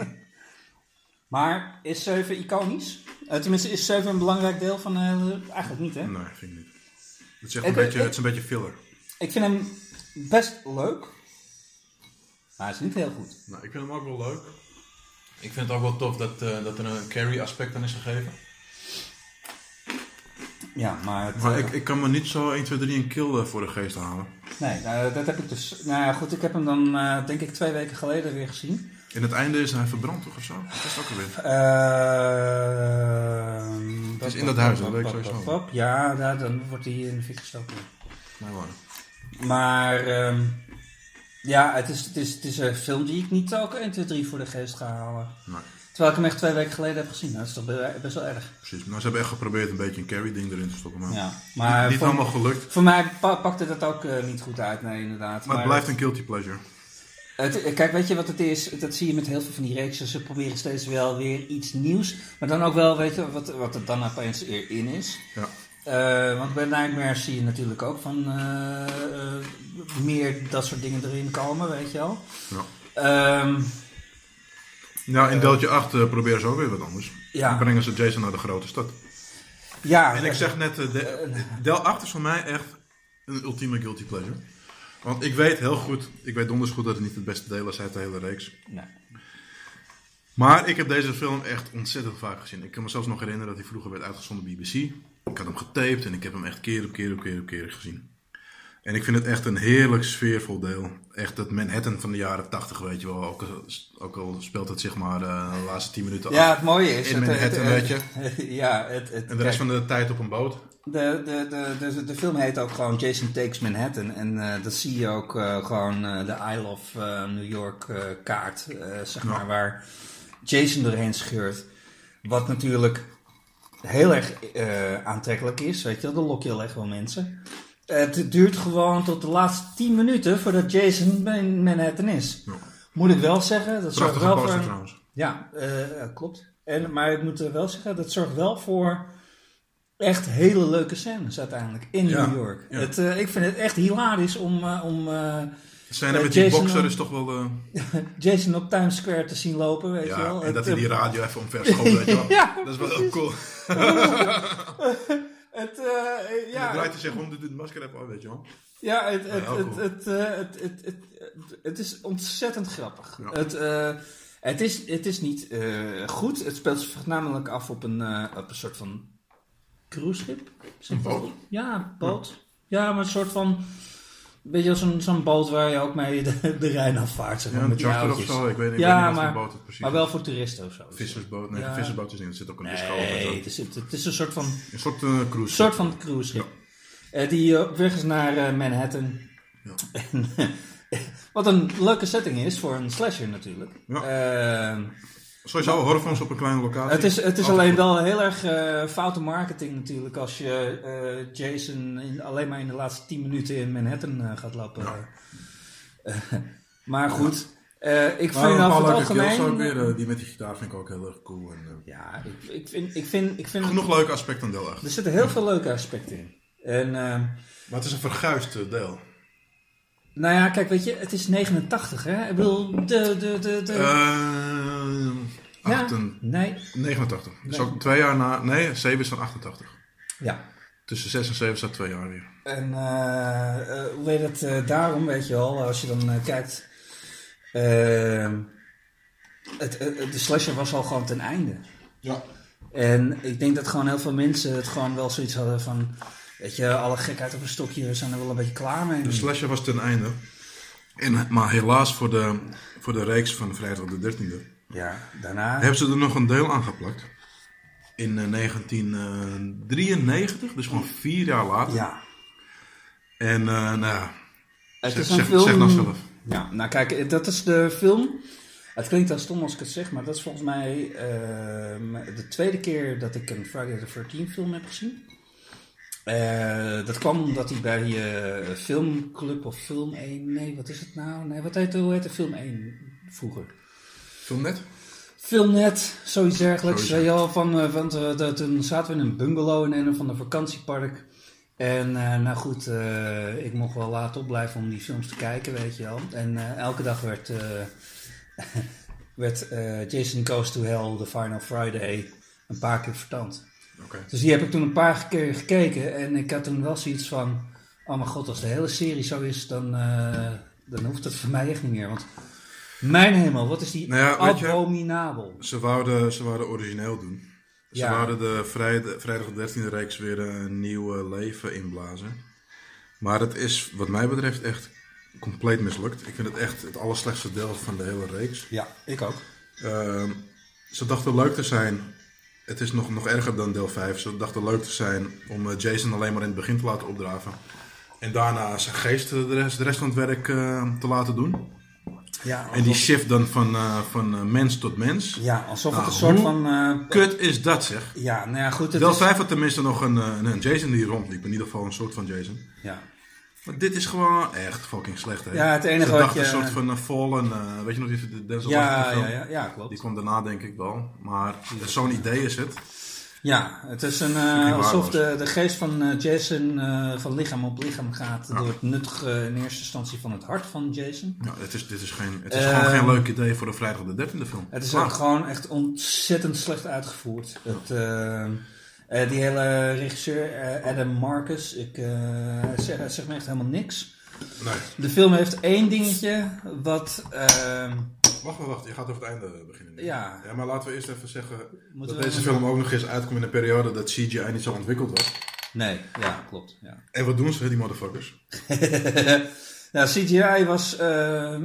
maar is 7 iconisch? Eh, tenminste, is 7 een belangrijk deel van... eh, eigenlijk niet, hè? Nee, vind ik niet. Het is, echt Ik- een beetje, ik- het is een beetje filler. Ik vind hem best leuk. Maar hij is niet heel goed. Nou, ik vind hem ook wel leuk. Ik vind het ook wel tof dat, eh, dat er een carry aspect aan is gegeven. Ja, maar... Het, Maar eh, ik, ik kan me niet zo 1, 2, 3 een kill eh, voor de geest halen. Nee, nou, dat heb ik dus... Nou ja, goed, ik heb hem dan eh, denk ik twee weken geleden weer gezien. In het einde is hij verbrand toch of zo? Dat is ook alweer. Uh, Het is in dat huis, dat weet ik sowieso. Ja, daar, dan wordt hij in de fik gestoken. Nou. Maar ehm, ja, het is, het, is, het is een film die ik niet ook 1, 2, 3 voor de geest ga halen. Nee, Terwijl ik hem echt twee weken geleden heb gezien. Dat is toch be- best wel erg. precies. Nou, ze hebben echt geprobeerd een beetje een carry ding erin te stoppen. Maar Ja, maar niet, niet voor, allemaal gelukt. voor mij pa- pakte dat ook eh, niet goed uit, nee inderdaad. Maar het blijft een guilty pleasure. Het, kijk, weet je wat het is? Dat zie je met heel veel van die reeksen. Ze proberen steeds wel weer iets nieuws. Maar dan ook wel, weet je, wat, wat er dan opeens in is. Ja. Eh, want bij Nightmares zie je natuurlijk ook van eh, eh, meer dat soort dingen erin komen, weet je wel. Ja. Ehm, Ja, in deeltje 8 eh, proberen ze ook weer wat anders. Ja. Dan brengen ze Jason naar de grote stad. ja, En ik zeg net, eh, de, deel 8 is voor mij echt een ultieme guilty pleasure. Want ik weet heel goed, ik weet donders goed dat het niet het beste deel is uit de hele reeks. Nee. Maar ik heb deze film echt ontzettend vaak gezien. Ik kan me zelfs nog herinneren dat hij vroeger werd uitgezonden bij BBC. Ik had hem getaped en ik heb hem echt keer op keer op keer op keer gezien. En ik vind het echt een heerlijk sfeervol deel. Echt het Manhattan van de jaren 80, weet je wel. Ook, al- ook al speelt het zeg maar eh, de laatste 10 minuten Ja, af. het mooie is... In het- Manhattan, het- weet je. ja, het, het, En de rest van de tijd op een boot. De, de, de, de, de film heet ook gewoon Jason Takes Manhattan. En eh, dat zie je ook eh, gewoon eh, de Isle of eh, New York eh, kaart, eh, zeg maar, waar Jason doorheen scheurt. Wat natuurlijk heel erg eh, aantrekkelijk is, weet je wel, dan lok je al echt wel mensen. Het duurt gewoon tot de laatste 10 minuten voordat Jason in Manhattan is. Ja. Moet ik wel zeggen, dat zorgt wel poster voor... trouwens. Ja, ja, klopt. En, maar ik moet wel zeggen, dat zorgt wel voor echt hele leuke scènes uiteindelijk in Ja, New York. ja. Het, eh, ik vind het echt hilarisch om, eh, om Eh, met die Jason boxer dan- is toch wel... Jason op Times Square te zien lopen, weet je wel. en Het, dat hij die radio even omver schoot, weet je wel. Ja, dat is wel heel cool. Het, En ja, dan draait hij zich om, doet het masker even af, weet je wel. Ja, het, het, Ja, het, cool. het, eh, het, het, het, het, het is ontzettend grappig. Ja. Het, het, is, het is niet goed. Het speelt zich namelijk af op een, op een soort van cruiseschip. Een boot? Ja, boot. Ja, maar een soort van... Weet je, wel, zo'n zo'n boot waar je ook mee de, de Rijn afvaart. Zeg Ja, een met charter of zo. Ik weet, ik Ja, weet niet wat maar- boot het precies Maar wel voor toeristen of zo. Vissersboot. Nee, Ja. vissersboot is niet. Er zit ook een disco op. Nee, het is, het, is een soort van Een soort eh, cruise. soort van cruiseschip. Eh, die eh, op weg is naar eh, Manhattan. Ja. Wat een leuke setting is voor een slasher natuurlijk. Ja. Sowieso horrorfilms op een kleine locatie. het is, het is alleen wel heel erg eh, foute marketing natuurlijk als je eh, Jason in, alleen maar in de laatste 10 minuten in Manhattan eh, gaat. Eh, maar goed, ik Maar vind over het leuke kills ook algemeen... weer. die met die gitaar vind ik ook heel erg cool. En, Ja, ik, ik vind, ik vind, ik vind genoeg leuke aspecten aan deel 8. er zitten heel veel leuke aspecten in. En... Maar het is een verguisd deel. Nou ja, kijk, weet je, het is 89, hè? Ik bedoel, de, de, de, de... Ja, 88. nee, 89. Dus Nee. ook twee jaar na... Nee, 7 is van 88. ja. Tussen 6 en 7 staat twee jaar weer. En eh, eh, hoe weet het, eh, daarom weet je wel, als je dan kijkt... het, het- de slasher was al gewoon ten einde. Ja. En ik denk dat gewoon heel veel mensen het gewoon wel zoiets hadden van... Weet je, alle gekheid op een stokje, we zijn er wel een beetje klaar mee. De slasher was ten einde. En, maar helaas voor de, voor de reeks van vrijdag de 13e Ja, daarna... hebben ze er nog een deel aan geplakt. In eh, 1993, dus gewoon vier jaar later. Ja. En eh, nou ja, Het zeg, is een zeg, film... zeg nou zelf. Ja, nou kijk, dat is de film. Het klinkt wel stom als ik het zeg, maar dat is volgens mij ehm, de tweede keer dat ik een Friday the 13 film heb gezien. Eh, dat kwam omdat hij bij uh, Filmclub of Film 1, nee, wat is het nou? Nee, wat heet, hoe heette Film 1 vroeger? Filmnet? Filmnet, zoiets dergelijks. Zoiets. Ja, van, uh, want uh, dat, toen zaten we in een bungalow in een of ander vakantiepark. En uh, nou goed, ik mocht wel laat opblijven om die films te kijken, weet je wel. En elke dag werd, werd Jason Goes to Hell, The Final Friday, een paar keer vertand. Okay. Dus die heb ik toen een paar keer gekeken. En ik had toen wel zoiets van, oh mijn god, als de hele serie zo is, dan, dan hoeft het voor mij echt niet meer. Want mijn hemel, wat is die nou ja, abominabel. Je, ze, wouden, ze wouden origineel doen. Ze Ja. wouden de vrijdag, vrijdag de 13e reeks weer een nieuw eh, leven inblazen. Maar het is wat mij betreft echt compleet mislukt. Ik vind het echt het allerslechtste deel van de hele reeks. Ja, ik ook. Ehm, ze dachten leuk te zijn. Het is nog, nog erger dan deel 5. Ze dachten leuk te zijn om eh, Jason alleen maar in het begin te laten opdraven. En daarna zijn geest de rest, de rest van het werk eh, te laten doen. Ja, En die shift dan van, eh, van eh, mens tot mens. ja alsof het Nou, een soort hoe van... eh, Kut is dat zeg. ja, nou ja, goed. Deel is, 5 had tenminste nog een, een, Jason die rondliep. In ieder geval een soort van Jason. ja. Maar dit is gewoon echt fucking slecht. Hè? Ja, het enige Ze dachten je- een soort van uh, Fallen. weet je nog die de Denzel Ja, ja, ja, ja, klopt. Die kwam daarna denk ik wel. Maar zo'n idee is het. Ja, het is een, eh, alsof de, de geest van eh, Jason eh, van lichaam op lichaam gaat door het nuttige in eerste instantie van het hart van Jason. Ja, het is, dit is, geen, het is Ehm, gewoon geen leuk idee voor de vrijdag de 13e film. Het is ook gewoon echt ontzettend slecht uitgevoerd. Het, die hele regisseur Adam Marcus, ik zeg, hij zegt me echt helemaal niks. Nee. De film heeft één dingetje wat... Wacht, wacht, wacht. Je gaat over het einde beginnen. nu. Ja. ja. Maar laten we eerst even zeggen Moeten dat deze film ook nog eens uitkomt in een periode dat CGI niet zo ontwikkeld was. nee, ja, klopt. Ja. En wat doen ze, die motherfuckers? nou, CGI was, eh,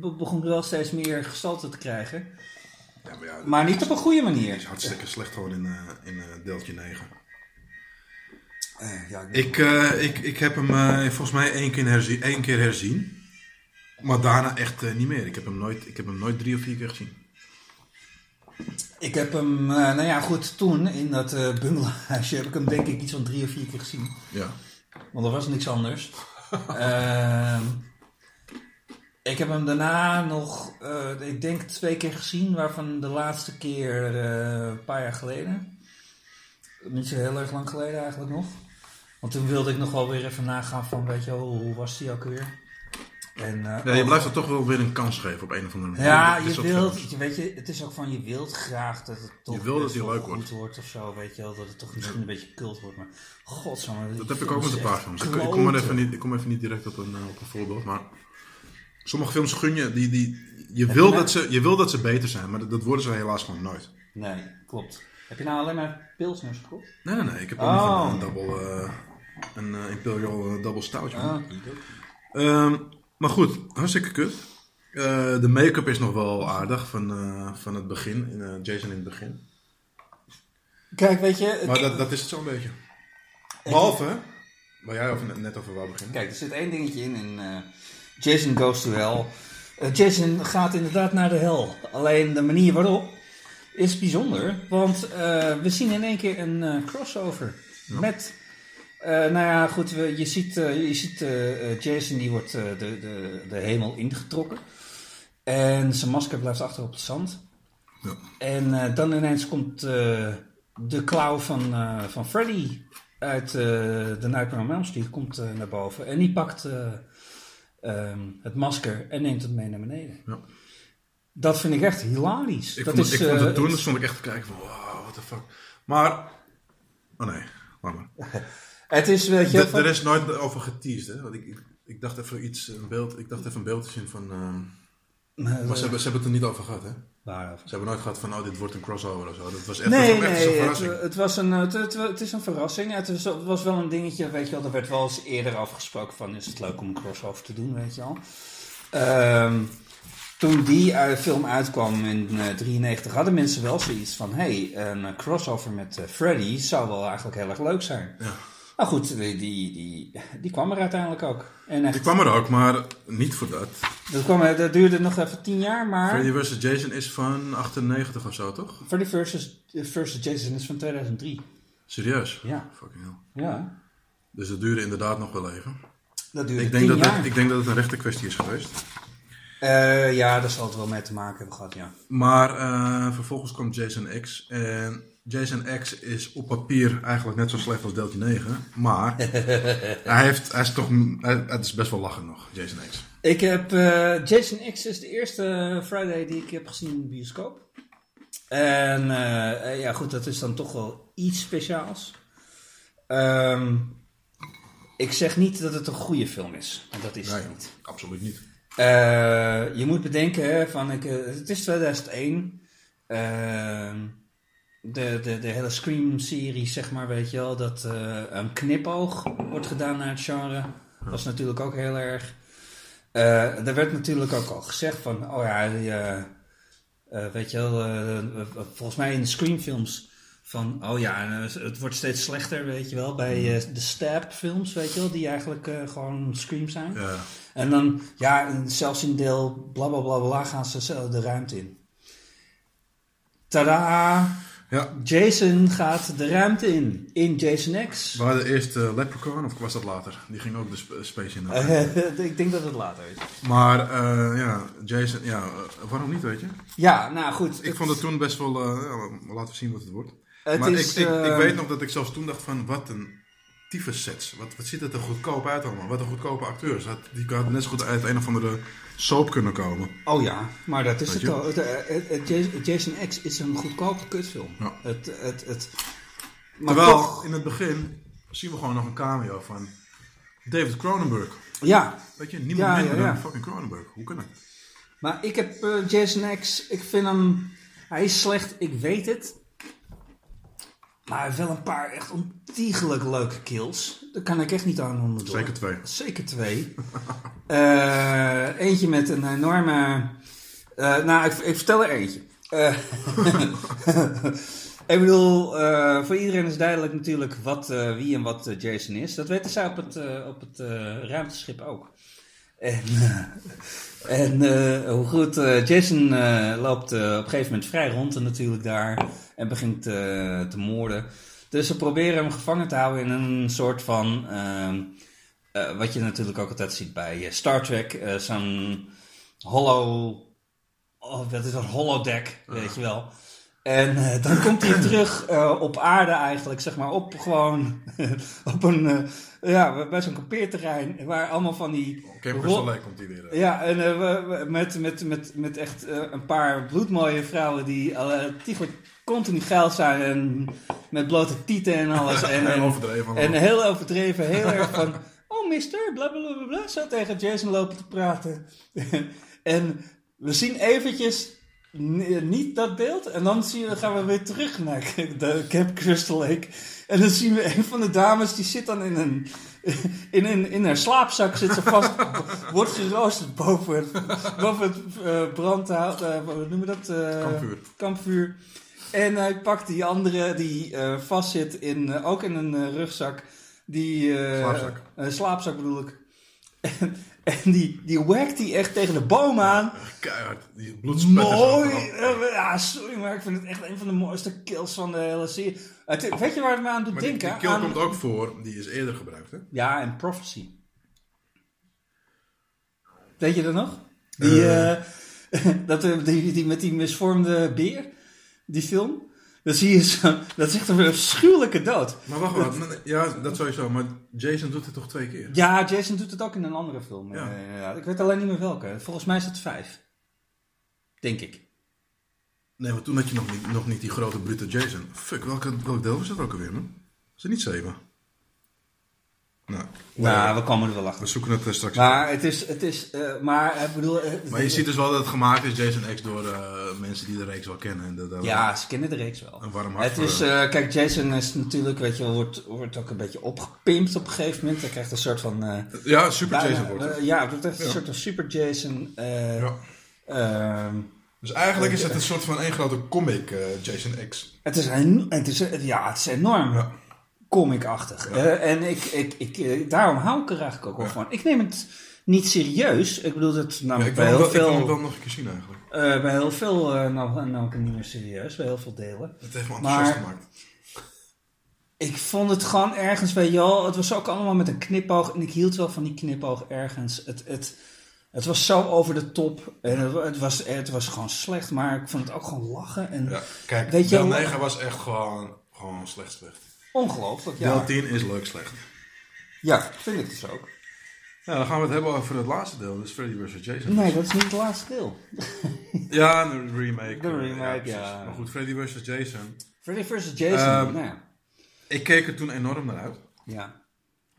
be- begon wel steeds meer gestalte te krijgen. Ja, maar ja, Maar niet op een goede manier. het is hartstikke slecht gewoon in, eh, in deeltje 9. Eh, ja, Ik, eh, ik, ik heb hem volgens mij één keer, herzien, één keer herzien. Maar daarna echt eh, niet meer. Ik heb, hem nooit, ik heb hem nooit drie of vier keer gezien. Ik heb hem, eh, nou ja, goed, toen in dat bungalowhuisje heb ik hem denk ik iets van drie of vier keer gezien. Ja. Want er was niks anders. Ehm, ik heb hem daarna nog, ik denk twee keer gezien, waarvan de laatste keer een paar jaar geleden. Niet zo heel erg lang geleden eigenlijk nog. Want toen wilde ik nog wel weer even nagaan van, weet je wel, hoe was die ook weer? En, eh, ja, je blijft er toch wel weer een kans geven op een of andere manier. ja, je wilt, je weet je, het is ook van je wilt graag dat het toch Je dat leuk goed wordt. wordt of zo, weet je wel, dat het toch misschien een beetje cult wordt, maar godsamme. Dat heb ik ook met een paar films. Ik, ik, kom even niet, ik kom even niet direct op een, eh, op een voorbeeld, maar sommige films gun je, die, die, je, wil je dat ze, je wil dat ze beter zijn, maar dat, dat worden ze helaas gewoon nooit. Nee, klopt. Heb je nou alleen maar pilsners gekocht? Nee, nee, nee. Ik heb ook Oh. nog een, een double, eh, een eh, Imperial eh, double stoutje. Ah, maar goed, hartstikke kut. Eh, de make-up is nog wel aardig van, eh, van het begin, in, eh, Jason in het begin. Kijk, weet je, Maar dat, dat is het zo'n beetje. Behalve, waar jij over, net over wou beginnen. kijk, er zit één dingetje in eh, Jason goes to hell. Jason gaat inderdaad naar de hel. Alleen de manier waarop is bijzonder, want we zien in één keer een crossover met... eh, nou ja, goed, we, je ziet, eh, je ziet eh, Jason die wordt de, de, de hemel ingetrokken. En zijn masker blijft achter op het zand. Ja. En dan ineens komt de klauw van, van Freddy uit de Nightmare on Elm Street komt, naar boven. En die pakt eh, ehm, het masker en neemt het mee naar beneden. Ja. Dat vind ik echt hilarisch. Ik dat vond, is, ik vond het toen, het- stond ik echt te kijken van, wow, what the fuck. Maar, oh nee, laat maar. het is, weet je... Er- van- Er is nooit over geteased, hè. Want ik, ik, ik dacht even iets, een beeld, ik dacht even een beeld te zien van, ehm, Maar, Maar ze hebben, ze hebben het er niet over gehad, hè? waarover? Ze hebben nooit gehad van, oh, dit wordt een crossover of zo. Dat was echt, Nee, was echt nee, een het, verrassing. het was een, het, het, het is een verrassing. Het, het was wel een dingetje, weet je wel. Er werd wel eens eerder afgesproken van, is het leuk om een crossover te doen, weet je wel. Ehm, toen die eh, film uitkwam in 1993, hadden mensen wel zoiets van, hey, een eh, crossover met eh, Freddy zou wel eigenlijk heel erg leuk zijn. Ja. Nou goed, die, die, die, die kwam er uiteindelijk ook. En echt, Die kwam er ook, maar niet voor dat. dat, kwam, er- dat duurde nog even tien jaar, maar... Freddy vs. Jason is van 98 of zo, toch? Freddy versus, versus Jason is van 2003. Serieus? Ja. Fucking hell. Ja, Dus dat duurde inderdaad nog wel even. dat duurde Ik denk, tien dat jaar. het, ik denk dat het een rechte kwestie is geweest. Eh, ja, daar zal het wel mee te maken hebben gehad, ja. Maar eh, vervolgens kwam Jason X. En Jason X is op papier eigenlijk net zo slecht als Delta 9. Maar hij, heeft, hij is toch. Hij, het is best wel lachen nog, Jason X. Ik heb eh, Jason X is de eerste Friday die ik heb gezien in de bioscoop. En eh, eh, ja, goed, dat is dan toch wel iets speciaals. Ehm, ik zeg niet dat het een goede film is, want dat is het Nee, niet. absoluut niet. Je moet bedenken, van, ik, het is 2001. Ehm, de, de, de hele Scream-serie, zeg maar, weet je wel, dat eh, een knipoog wordt gedaan naar het genre. was natuurlijk ook heel erg. Eh, er werd natuurlijk ook al gezegd van, oh ja, die, eh, weet je wel, volgens mij in de Scream-films. Van, oh ja, het wordt steeds slechter, weet je wel, bij eh, de Stab-films, weet je wel, die eigenlijk eh, gewoon Scream zijn. Ja. En dan, ja, zelfs in deel bla bla bla bla gaan ze de ruimte in. Tada! Ja. Jason gaat de ruimte in. In Jason X. We hadden eerst eh, Leprechaun, of was dat later? Die ging ook de sp- space in. ik denk dat het later is. Maar eh, ja, Jason, ja, eh, waarom niet, weet je? Ja, nou goed. Ik vond het toen best wel. laten we zien wat het wordt. Het maar is, ik, ik, ik weet nog dat ik zelfs toen dacht van wat een tyfus sets. Wat, wat ziet het er goedkoop uit allemaal. Wat een goedkope acteurs. Die hadden net zo goed uit een of andere soap kunnen komen. Oh ja, maar dat is Weet het al. Het, eh, Jason- X is een goedkope kutfilm. Ja. Het, het, het, maar Terwijl toch, in het begin zien we gewoon nog een cameo van David Cronenberg. ja, Weet je, niemand Ja, minder ja, ja. dan fucking Cronenberg. Hoe kan dat? Maar ik heb eh, Jason X, ik vind hem, hij is slecht, ik weet het. Maar hij heeft wel een paar echt ontiegelijk leuke kills. Daar kan ik echt niet aan onderdoor. Zeker twee. Zeker twee. Eh, eentje met een enorme... eh, nou, ik, ik vertel er eentje. Eh, ik bedoel, voor iedereen is duidelijk natuurlijk wat, wie en wat Jason is. Dat weten zij op het, op het ruimteschip ook. En, en hoe goed, Jason loopt op een gegeven moment vrij rond en natuurlijk daar en begint eh, te moorden. Dus ze proberen hem gevangen te houden in een soort van, ehm, eh, wat je natuurlijk ook altijd ziet bij eh, Star Trek, zo'n hollow, oh, wat is dat, holodeck, weet je wel. En dan komt hij terug op aarde eigenlijk, zeg maar, op gewoon, op een, ja, bij zo'n kampeerterrein, waar allemaal van die... Soleil komt hij weer. ja, en we- we- met, met, met, met echt een paar bloedmooie vrouwen die tiegelijk continu geil zijn en met blote tieten en alles. En, Heel en, overdreven en heel overdreven, heel erg van, oh mister, bla bla bla bla, zo tegen Jason lopen te praten. en we zien eventjes niet dat beeld en dan zien we, gaan we weer terug naar de Camp Crystal Lake. En dan zien we een van de dames, die zit dan in een... In, een, in haar slaapzak zit ze vast, wordt geroosterd boven het, boven het eh, brandhout, hoe noemen we dat? Eh, Kampvuur. kampvuur. En hij pakt die andere die eh vastzit, in, eh, ook in een eh, rugzak. Die, Slaapzak. Een slaapzak bedoel ik. En, en die, die whackt die echt tegen de boom aan. Keihard. Die bloedspetters. Mooi! Ja, sorry, maar ik vind het echt een van de mooiste kills van de hele serie. Het- weet je waar het me aan doet Maar die, denken? die kill Aan- komt ook voor. Die is eerder gebruikt, hè? Ja, en Prophecy. Weet je dat nog? Die, dat, die, die met die misvormde beer, die film. Dan zie je zo, dat is echt een afschuwelijke dood. Maar wacht maar. Ja, dat sowieso. Maar Jason doet het toch twee keer? Ja, Jason doet het ook in een andere film. Ja. Eh, ja, ik weet alleen niet meer welke. Volgens mij is het vijf. Denk ik. Nee, maar toen had je nog niet, nog niet die grote brute Jason. Fuck, welke, welk deel was dat ook alweer, man? Is het niet zeven? Nou, Nou, we komen er wel we achter. zoeken het eh, straks. Maar het is, het is, eh, maar ik bedoel... eh, Maar je ziet dus wel dat het gemaakt is, Jason X, door eh, mensen die de reeks wel kennen. En dat, Ja, ze kennen de reeks wel. Een warm hart Het is, eh, eh, kijk, Jason is natuurlijk, weet je wordt, wordt ook een beetje opgepimpt op een gegeven moment. Hij krijgt een soort van... eh, ja, Super bijna- Jason wordt het. eh, ja, het wordt echt een soort van super Jason. eh, Ja. ehm, Dus eigenlijk is het een soort van één grote comic, eh, Jason X. het, is een, het, is, ja, het is enorm Ja. Comic-achtig. Eh, en ik, ik, ik, eh, daarom hou ik er eigenlijk ook wel van. Ik neem het niet serieus. Ik bedoel, dat Ja, namelijk ik, bij heel wel, ik wil hem veel... wel nog een keer zien eigenlijk. eh, bij heel veel nou, nou ik het niet meer serieus, bij heel veel delen. Het heeft me Maar- enthousiast gemaakt. Ik vond het gewoon ergens, weet je wel, het was ook allemaal met een knipoog. En ik hield wel van die knipoog ergens. Het, het, het was zo over de top. En het, het was, het was gewoon slecht, maar ik vond het ook gewoon lachen. En Ja, kijk, Weet je deel wel- 9 was echt gewoon, gewoon slecht slecht. Ongelooflijk, ja. Deel 10 is leuk slecht. Ja, vind ik dus ook. Ja, dan gaan we het hebben over het laatste deel, dus Freddy vs. Jason. Nee, dat is niet het laatste deel. Ja, de remake. De remake, ja. Maar goed, Freddy vs. Jason. Freddy vs. Jason, Ehm, nou ja. Ik keek er toen enorm naar uit. ja.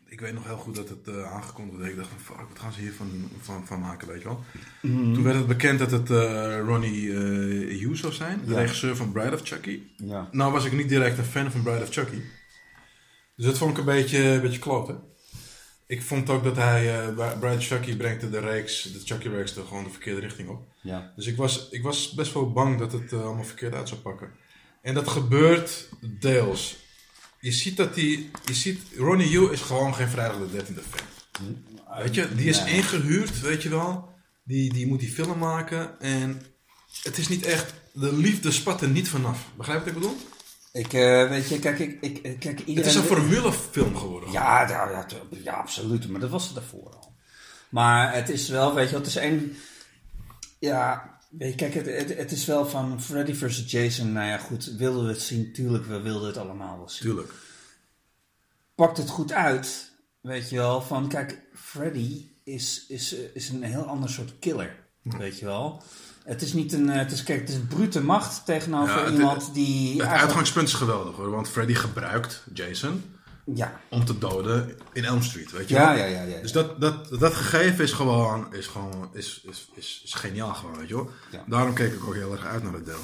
Ik weet nog heel goed dat het eh, aangekondigd werd. Ik dacht van, fuck, wat gaan ze hiervan van, van maken, weet je wel. Mhm. Toen werd het bekend dat het eh, Ronnie eh Hughes zou zijn. De Ja. regisseur van Bride of Chucky. ja. Nou was ik niet direct een fan van Bride of Chucky. Dus dat vond ik een beetje, een beetje kloten. Ik vond ook dat hij, Bride of Chucky brengt de reeks, de Chucky-reeks, er gewoon de verkeerde richting op. Ja. Dus ik was, ik was best wel bang dat het eh, allemaal verkeerd uit zou pakken. En dat gebeurt deels. Je ziet dat die, je ziet, Ronnie Yu is gewoon geen vrijdag de 13e fan. Weet je, die is Nee. ingehuurd, weet je wel. Die, die moet die film maken en het is niet echt, de liefde spat er niet vanaf. Begrijp je wat ik bedoel? Ik, eh, weet je, kijk, ik, ik, ik- kijk, iedereen... Het is een formulefilm geworden. Ja, ja, ja, absoluut. Maar dat was het daarvoor al. Maar het is wel, weet je, wel, het is één. Ja, weet je, kijk, het, het, het is wel van Freddy vs. Jason. Nou ja, goed, wilden we het zien? Tuurlijk, we wilden het allemaal wel zien. Tuurlijk. Pakt het goed uit, weet je wel. Van, kijk, Freddy is, is, is een heel ander soort killer, weet je wel. Het is niet een, eh, het is, kijk, het is brute macht tegenover Ja, het- iemand die... Het eigenlijk- uitgangspunt is geweldig hoor, want Freddy gebruikt Jason Ja, om te doden in Elm Street, weet je ja, ja, ja. Dus dat, dat, dat gegeven is gewoon, is gewoon is, is, is, is geniaal gewoon, weet je wel. Daarom keek ik ook heel erg uit naar het deel.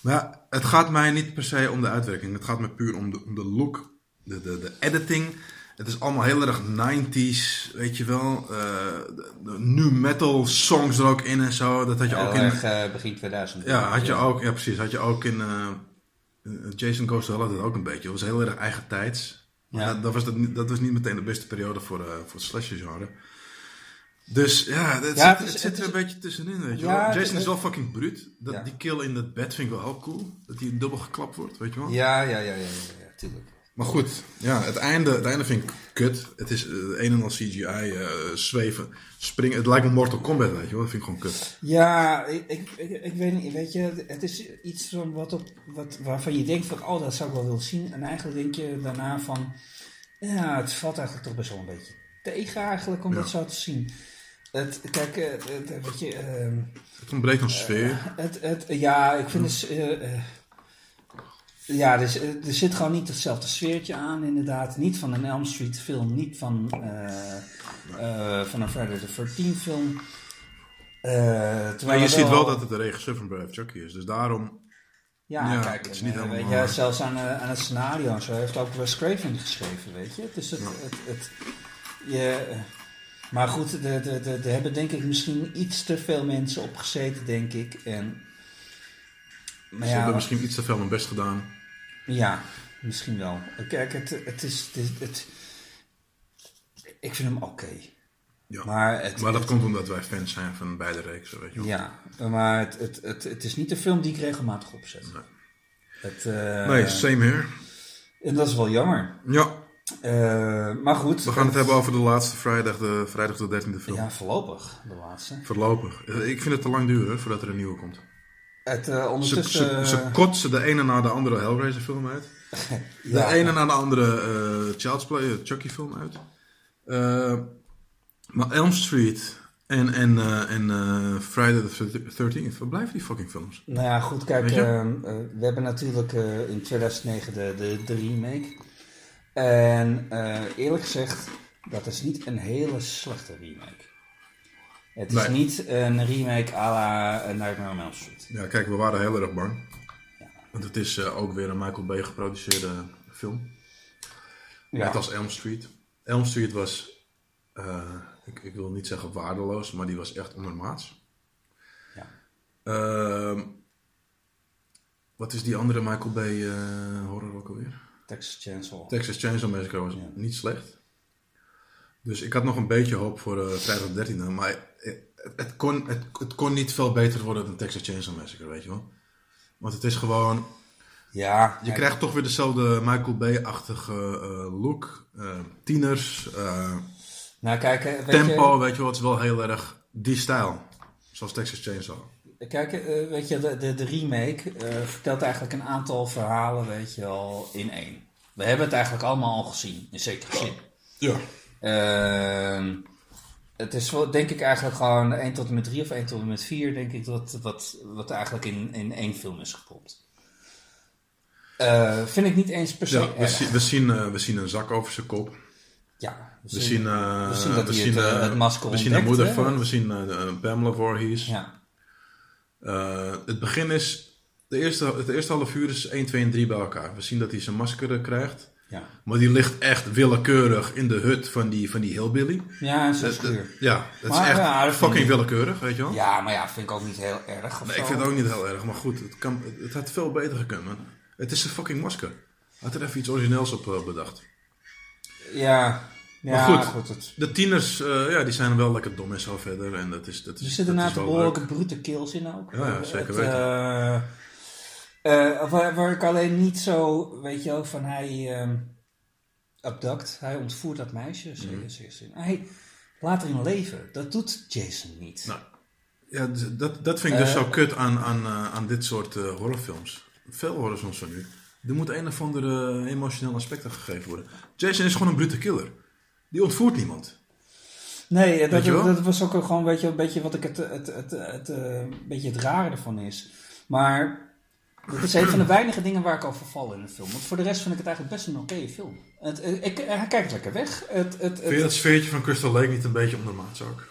Maar het gaat mij niet per se om de uitwerking. Het gaat me puur om de, om de look, de, de, de editing. Het is allemaal heel erg 90s, weet je wel. Eh, de, de nu metal songs er ook in en zo. Dat had je ook in... erg, eh, begin 2000. Ja, had je ook, ja precies, had je ook in eh, Jason Goes to Hell had het ook een beetje. Het was heel erg eigen tijds. Ja. Dat, dat, was dat, niet- dat was niet meteen de beste periode voor, voor het slasher genre. Dus ja, het, Ja, zit, het is- het zit het er is- een beetje tussenin, weet je Ja, wel. Jason is wel fucking bruut. Dat, Ja. Die kill in dat bed vind ik wel heel cool. Dat hij dubbel geklapt wordt, weet je wel. Ja, ja, ja, ja, ja, ja, tuurlijk. Maar goed, ja, het einde, het einde vind ik kut. Het is eh, een en al CGI, eh, zweven, springen. Het lijkt me Mortal Kombat, weet je wel. Dat vind ik gewoon kut. Ja, ik, ik, ik, ik weet niet, weet je, het is iets van wat op, wat, waarvan je denkt van, oh, dat zou ik wel willen zien. En eigenlijk denk je daarna van, ja, het valt eigenlijk toch best wel een beetje tegen eigenlijk om Ja. dat zo te zien. Het, kijk, eh, het, weet je, ehm, Het ontbreekt een sfeer. het, het, ja, ik vind eh, ja, er, er zit gewoon niet hetzelfde sfeertje aan, inderdaad. Niet van een Elm Street film, niet van, eh, eh, van een Friday the 13 film. Eh, Maar je ziet wel dat het de regisseur van Chucky is. Dus daarom... Ja, Ja, kijk, het is niet helemaal- weet je, zelfs aan, aan het scenario en zo heeft ook Wes Craven geschreven, weet je. Dus het, het, het, je, maar goed, er de, de, de, de hebben denk ik misschien iets te veel mensen opgezeten, denk ik. En, maar Ze hebben misschien iets te veel hun best gedaan. Ja, misschien wel. Kijk, het, het is, het, het- ik vind hem oké. Ja. Maar, het, Maar dat het- komt omdat wij fans zijn van beide reeksen, weet je wel. Ja, maar het, het, het, het is niet de film die ik regelmatig opzet. Nee. Het, eh, Nee, same here. En dat is wel jammer. Ja, Eh, maar goed. we gaan het hebben over de laatste vrijdag, de, vrijdag de 13e film. Ja, voorlopig, de laatste. Voorlopig. Ik vind het te lang duren voordat er een nieuwe komt. Het, eh, Ze, ondertussen... ze, ze kotsen de ene na de andere Hellraiser film uit. De ja, ene na de andere eh Child's Play, eh, Chucky film uit. Eh, maar Elm Street en, en, eh, en eh, Friday the 13th, waar blijven die fucking films? Nou ja, goed, kijk, ehm, eh, we hebben natuurlijk eh, in 2009 de, de, de remake. En eh, eerlijk gezegd dat is niet een hele slechte remake. Het is Nee. niet een remake à la eh, Nightmare on Elm Street. Ja, kijk, we waren heel erg bang. Want het is eh, ook weer een Michael Bay geproduceerde film. Ja. Net als Elm Street. Elm Street was, eh, ik, ik wil niet zeggen waardeloos, maar die was echt ondermaats. Ja. Ehm, wat is die andere Michael Bay horror ook alweer? Texas Chainsaw. Texas Chainsaw Massacre was Ja. niet slecht. Dus ik had nog een beetje hoop voor eh, vrijdag de 13e. Maar het, het, kon, het, het kon niet veel beter worden dan Texas Chainsaw Massacre, weet je wel. Want het is gewoon... Ja, Je krijgt toch weer dezelfde Michael Bay-achtige eh, look. eh, tieners, nou kijk, weet tempo, weet je wel. Het is wel heel erg die stijl. Zoals Texas Chainsaw. Kijk, weet je, de, de, de remake vertelt eigenlijk een aantal verhalen, weet je wel, in één. We hebben het eigenlijk allemaal al gezien, in zekere zin. Ja. Ehm, het is denk ik eigenlijk gewoon 1 tot en met 3 of 1 tot en met 4, denk ik, wat, wat, wat eigenlijk in, in één film is gepompt. Eh, vind ik niet eens per se Ja, we, zien, we, zien, eh, we zien een zak over zijn kop. Ja, We zien, eh, we zien dat hij het, eh, eh, het masker We zien de moeder van, we zien Pamela Voorhees. Ja, het begin is, de eerste, het eerste half uur is 1, 2 en 3 bij elkaar. We zien dat hij zijn masker krijgt. Ja. Maar die ligt echt willekeurig in de hut van die, van die hillbilly. ja zo schuur. ja, dat Maar is echt ja, dat fucking willekeurig, weet je wel? Ja, maar ja, vind ik ook niet heel erg. Nee, ik vind het ook niet heel erg, maar goed, het, kan, het had veel beter gekund, man. Het is een fucking masker. Had er even iets origineels op eh, bedacht. Ja, ja Maar goed. goed. het, De tieners, eh, ja, die zijn wel lekker dom en zo verder. En dat is, dat is, er zitten inderdaad is wel behoorlijke brute kills in ook. Ja, ja, zeker Het, weten. eh, eh, waar, waar ik alleen niet zo, weet je wel, van hij ehm abduct, hij ontvoert dat meisje. Zin. Hij laat erin leven. Dat doet Jason niet. Nou, Ja, dat, dat vind ik dus Eh, zo kut aan, aan, eh, aan dit soort horrorfilms. Veel horrorfilms van nu. Er moet een of andere emotioneel aspect aan gegeven worden. Jason is gewoon een brute killer. Die ontvoert niemand. Nee, dat, dat was ook gewoon weet je, een beetje wat ik het, het, het, het, beetje het rare ervan is. Maar dat is een van de weinige dingen waar ik over val in een film. Want voor de rest vind ik het eigenlijk best een oké film. Het, eh, ik, hij kijkt lekker weg. Het, het, Vind je dat sfeertje van Crystal Lake niet een beetje ondermaats ook?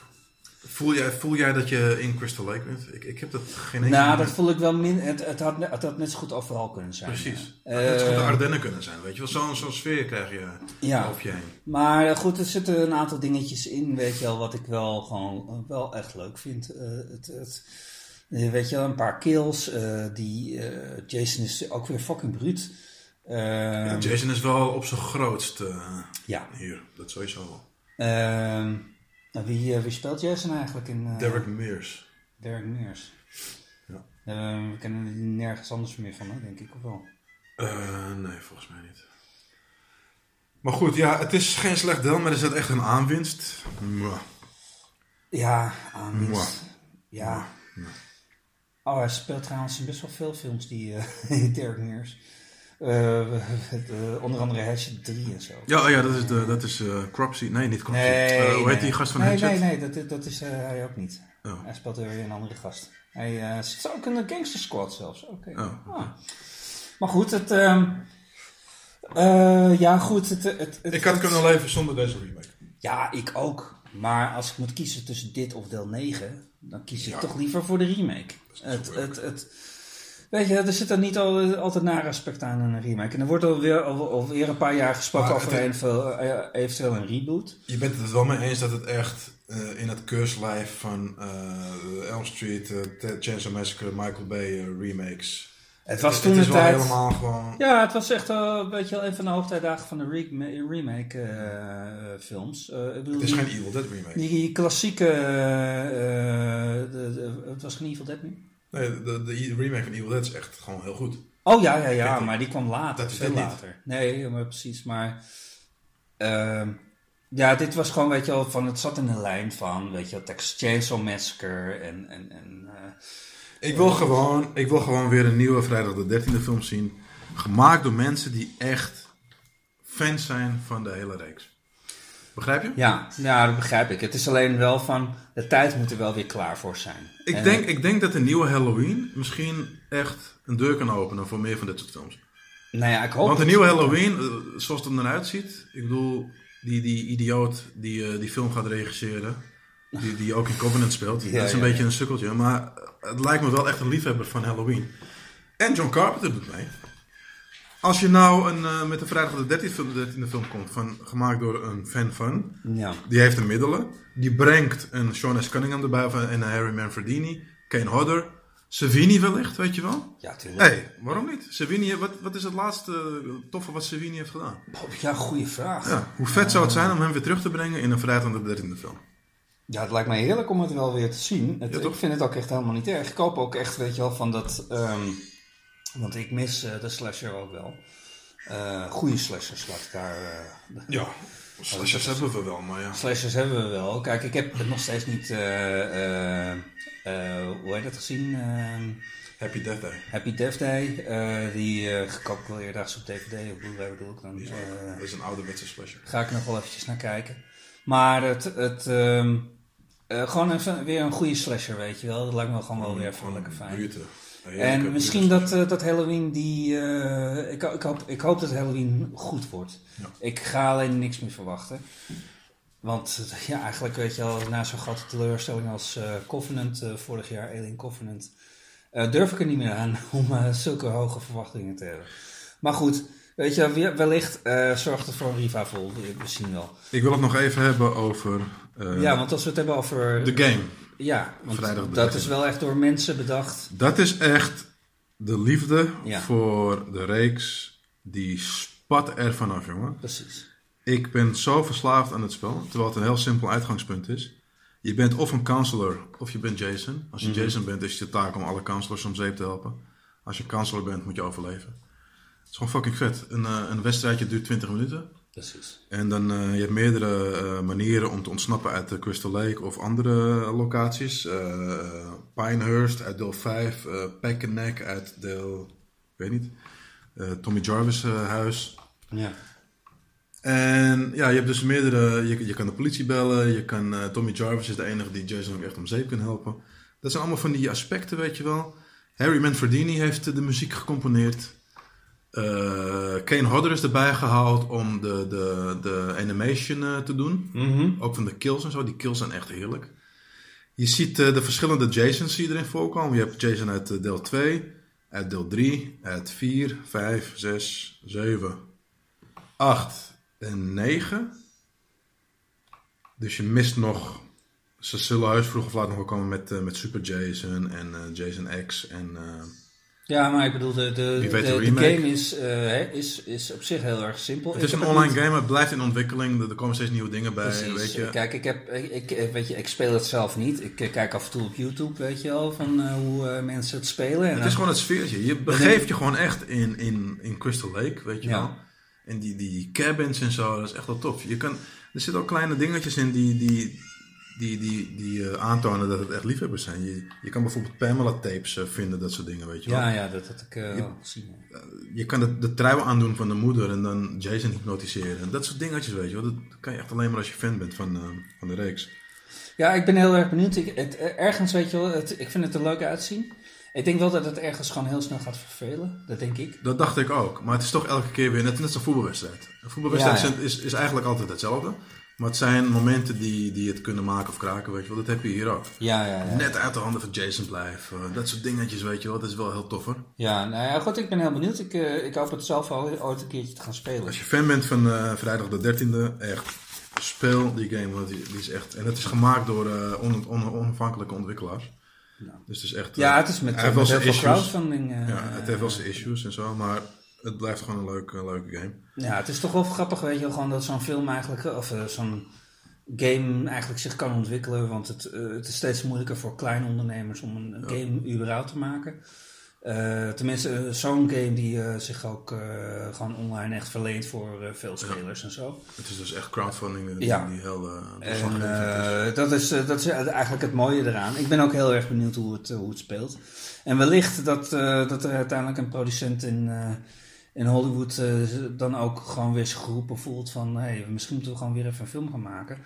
Voel jij, voel jij dat je in Crystal Lake bent? Ik, ik heb dat geen enkele nou, dat voel ik wel min. Het, het, had, net- het had net zo goed overal kunnen zijn. Precies. Eh, Het zou de Ardennen kunnen zijn, weet je wel. Zo'n zo'n sfeer krijg je Ja. over je heen. Maar eh, goed, er zitten een aantal dingetjes in, weet je wel, wat ik wel gewoon eh, wel echt leuk vind. Eh, het, het, eh, weet je wel, een paar kills. eh, die, eh, Jason is ook weer fucking bruut. Eh, Ja, Jason is wel op zijn grootst eh, ja. hier. Dat sowieso wel. Ehm, nou, wie, eh, wie speelt Jason eigenlijk in eh, Derek Mears. Derek Mears? Ja. Eh, we kennen er nergens anders meer van, hè, denk ik, of wel? Eh, nee, volgens mij niet. Maar goed, ja, het is geen slecht deel, maar er zit echt een aanwinst. Mwah. Ja, aanwinst. Mwah. Ja. Oh, hij speelt trouwens in best wel veel films, die eh Derek Mears. Eh, eh, onder andere Hatchet 3 en zo. Ja, oh ja, dat is, de, dat is eh Cropsy. Nee, niet Cropsy. Nee, hoe nee. heet die gast van nee, Hatchet? Nee, nee, dat, dat is eh, hij ook niet. Oh. Hij speelt weer een andere gast. Hij eh, zit ook in de Gangster Squad zelfs. Oké. Oh. Ah. Maar goed, het... ehm, eh, ja, goed. Het, het, het, Ik had het- kunnen leven zonder deze remake. Ja, ik ook. Maar als ik moet kiezen tussen dit of deel 9, dan kies ik Ja. toch liever voor de remake. Het, het, het, weet je, er zit er niet al, altijd nare aspecten aan in een remake. En er wordt alweer, al- alweer een paar jaar gesproken Maar over eventueel, eh, eventueel een reboot. Je bent het wel mee eens dat het echt eh, in het keurslijf van eh, Elm Street, Ted Chainsaw Massacre, Michael Bay remakes. Het was het, toen het tijd... helemaal gewoon... Ja, het was echt een beetje een van de hoogtijdagen van de re- remake eh, films. Eh, ik bedoel, Het is die- geen Evil Dead remake. Die klassieke... eh, de, de- het was geen Evil Dead meer? Nee, de, de remake van Evil Dead is echt gewoon heel goed. Oh ja, ja, ja, maar die kwam later. Dat is veel niet. later. Nee, maar precies. Maar ehm, ja, dit was gewoon, weet je wel, van het zat in de lijn van, weet je wel, Texas Chainsaw Massacre en, en, en Ik wil, gewoon, ik wil gewoon weer een nieuwe Vrijdag de 13e film zien. Gemaakt door mensen die echt fans zijn van de hele reeks. Begrijp je? ja, ja, dat begrijp ik. Het is alleen wel van, de tijd moet er wel weer klaar voor zijn. Ik, En- denk, ik denk dat de nieuwe Halloween misschien echt een deur kan openen voor meer van dit soort films. Nou ja, ik hoop... Want de nieuwe Halloween, eh, zoals het er eruit ziet, ik bedoel, die, die idioot die eh, die film gaat regisseren, die, die ook in Covenant speelt, Ja, dat is een beetje een sukkeltje. Maar het lijkt me wel echt een liefhebber van Halloween. En John Carpenter doet mee. Als je nou een, eh, met de vrijdag de 13e film, 13e film komt, van, gemaakt door een fan van, Ja. die heeft de middelen, die brengt een Sean S. Cunningham erbij van- en een Harry Manfredini, Kane Hodder, Savini wellicht, weet je wel? Ja, tuurlijk. Hey, waarom niet? Savini, wat, wat is het laatste eh, toffe wat Savini heeft gedaan? Ja, goede vraag. Ja, hoe vet zou het zijn om hem weer terug te brengen in een vrijdag de 13e film? Ja, het lijkt mij heerlijk om het wel weer te zien. Het, Ja, toch? ik vind het ook echt helemaal niet erg. Ik hoop ook echt, weet je wel, van dat... ehm, want ik mis eh, de slasher ook wel. Eh goede slashers, laat ik daar... eh, Ja, slashers hebben we wel, maar ja. slashers hebben we wel. Kijk, ik heb het nog steeds niet... hoe heet dat gezien? Ehm, Happy Death Day. Happy Death Day. die uh, gekookt wel eerder op DVD of Blu-ray bedoel ik dan. Dat is een ouderwetse slasher. ga ik nog wel eventjes naar kijken. Maar het, het ehm, eh, gewoon even weer een goede slasher, weet je wel. Dat lijkt me gewoon wel weer even lekker fijn. En misschien dat, eh, dat Halloween die. eh, ik, ik, hoop, ik hoop dat Halloween goed wordt. Ja. Ik ga alleen niks meer verwachten. Want ja, eigenlijk weet je wel, na zo'n grote teleurstelling als Covenant vorig jaar, Alien Covenant, durf ik er niet meer aan om zulke hoge verwachtingen te hebben. Maar goed, weet je, wel, wellicht zorgt het voor een revival. We zien wel. Ik wil het nog even hebben over eh, ja, want als we het hebben over. de game. ja, want Vrijdag dat 13e. is wel echt door mensen bedacht. Dat is echt de liefde Ja. voor de reeks. Die spat er vanaf, jongen. Precies. Ik ben zo verslaafd aan het spel, terwijl het een heel simpel uitgangspunt is. Je bent of een counselor of je bent Jason. Als je Mhm. Jason bent, is het je taak om alle counselors om zeep te helpen. Als je counselor bent, moet je overleven. Het is gewoon fucking vet. Een, eh, een wedstrijdje duurt 20 minuten. Precies. En dan eh, je hebt meerdere eh, manieren om te ontsnappen uit de Crystal Lake of andere locaties. Eh, Pinehurst uit deel 5, eh Pack and Neck uit deel, ik weet niet, eh, Tommy Jarvis eh, huis. Ja. En ja, je hebt dus meerdere, je, je kan de politie bellen, je kan, eh, Tommy Jarvis is de enige die Jason ook echt om zeep kan helpen. Dat zijn allemaal van die aspecten, weet je wel. Harry Manfredini heeft eh, de muziek gecomponeerd. Eh, Kane Hodder is erbij gehaald om de, de, de animation eh, te doen. Mhm. Ook van de kills en zo. Die kills zijn echt heerlijk. Je ziet eh, de verschillende Jasons die erin voorkomen. Je hebt Jason uit deel 2, uit deel 3, uit 4, 5, 6, 7, 8 en 9. Dus je mist nog. Ze zullen huis vroeg of laat nog wel komen met, met Super Jason en Jason X. En, Ja, maar ik bedoel, de, de, game is, eh, is, is op zich heel erg simpel. het is een online game, het blijft in ontwikkeling. Er komen steeds nieuwe dingen bij. Precies. Weet je. Kijk, ik, heb, ik, ik- weet je, ik speel het zelf niet. Ik eh, kijk af en toe op YouTube, weet je wel, van eh, hoe eh, mensen het spelen. En Het is gewoon het sfeertje. Je begeeft je gewoon echt in, in, in Crystal Lake, weet je Ja. wel. En die, die cabins en zo, dat is echt wel tof. Je kan, er zitten ook kleine dingetjes in die, die, die, die, die eh, aantonen dat het echt liefhebbers zijn. Je, je kan bijvoorbeeld Pamela-tapes eh, vinden, dat soort dingen, weet je wel. ja, ja, dat had ik eh, wel gezien. Je kan de, de trui aandoen van de moeder en dan Jason hypnotiseren. En dat soort dingetjes, weet je wel. Dat kan je echt alleen maar als je fan bent van, van de reeks. Ja, ik ben heel erg benieuwd. Ik, het, ergens, weet je wel, het, ik vind het er leuk uitzien. Ik denk wel dat het ergens gewoon heel snel gaat vervelen. Dat denk ik. Dat dacht ik ook. Maar het is toch elke keer weer net, net een voetbalwedstrijd. Een voetbalwedstrijd Ja, ja. zijn- Is, is eigenlijk altijd hetzelfde. Maar het zijn momenten die, die het kunnen maken of kraken, weet je wel. Dat heb je hier ook. Ja, ja, ja. Net uit de handen van Jason blijven. eh, dat soort dingetjes, weet je wel. Dat is wel heel toffer. Ja, nou ja, goed, ik ben heel benieuwd. Ik, eh, ik hoop het zelf al ooit een keertje te gaan spelen. Als je fan bent van eh, vrijdag de 13e, echt, speel die game. Want die, die is echt... En het is gemaakt door on, on- onafhankelijke ontwikkelaars. Nou. Dus het is echt... Ja, het is met, heel veel crowdfunding. Ja, het heeft wel zijn issues en zo, maar het blijft gewoon een leuke, leuke game. Ja, het is toch wel grappig, weet je gewoon dat zo'n film eigenlijk, of eh, zo'n game eigenlijk zich kan ontwikkelen. Want het, eh, het is steeds moeilijker voor kleine ondernemers om een game überhaupt te maken. Eh, tenminste, eh, zo'n game die eh, zich ook eh, gewoon online echt verleent voor eh, veel spelers en zo. Het is dus echt crowdfunding eh, Ja. die heel eh En is. eh, dat, is, eh, dat is eigenlijk het mooie eraan. Ik ben ook heel erg benieuwd hoe het, eh, hoe het speelt. En wellicht dat, eh, dat er uiteindelijk een producent in, eh, in Hollywood eh, dan ook gewoon weer zich geroepen voelt van... Hey, misschien moeten we gewoon weer even een film gaan maken.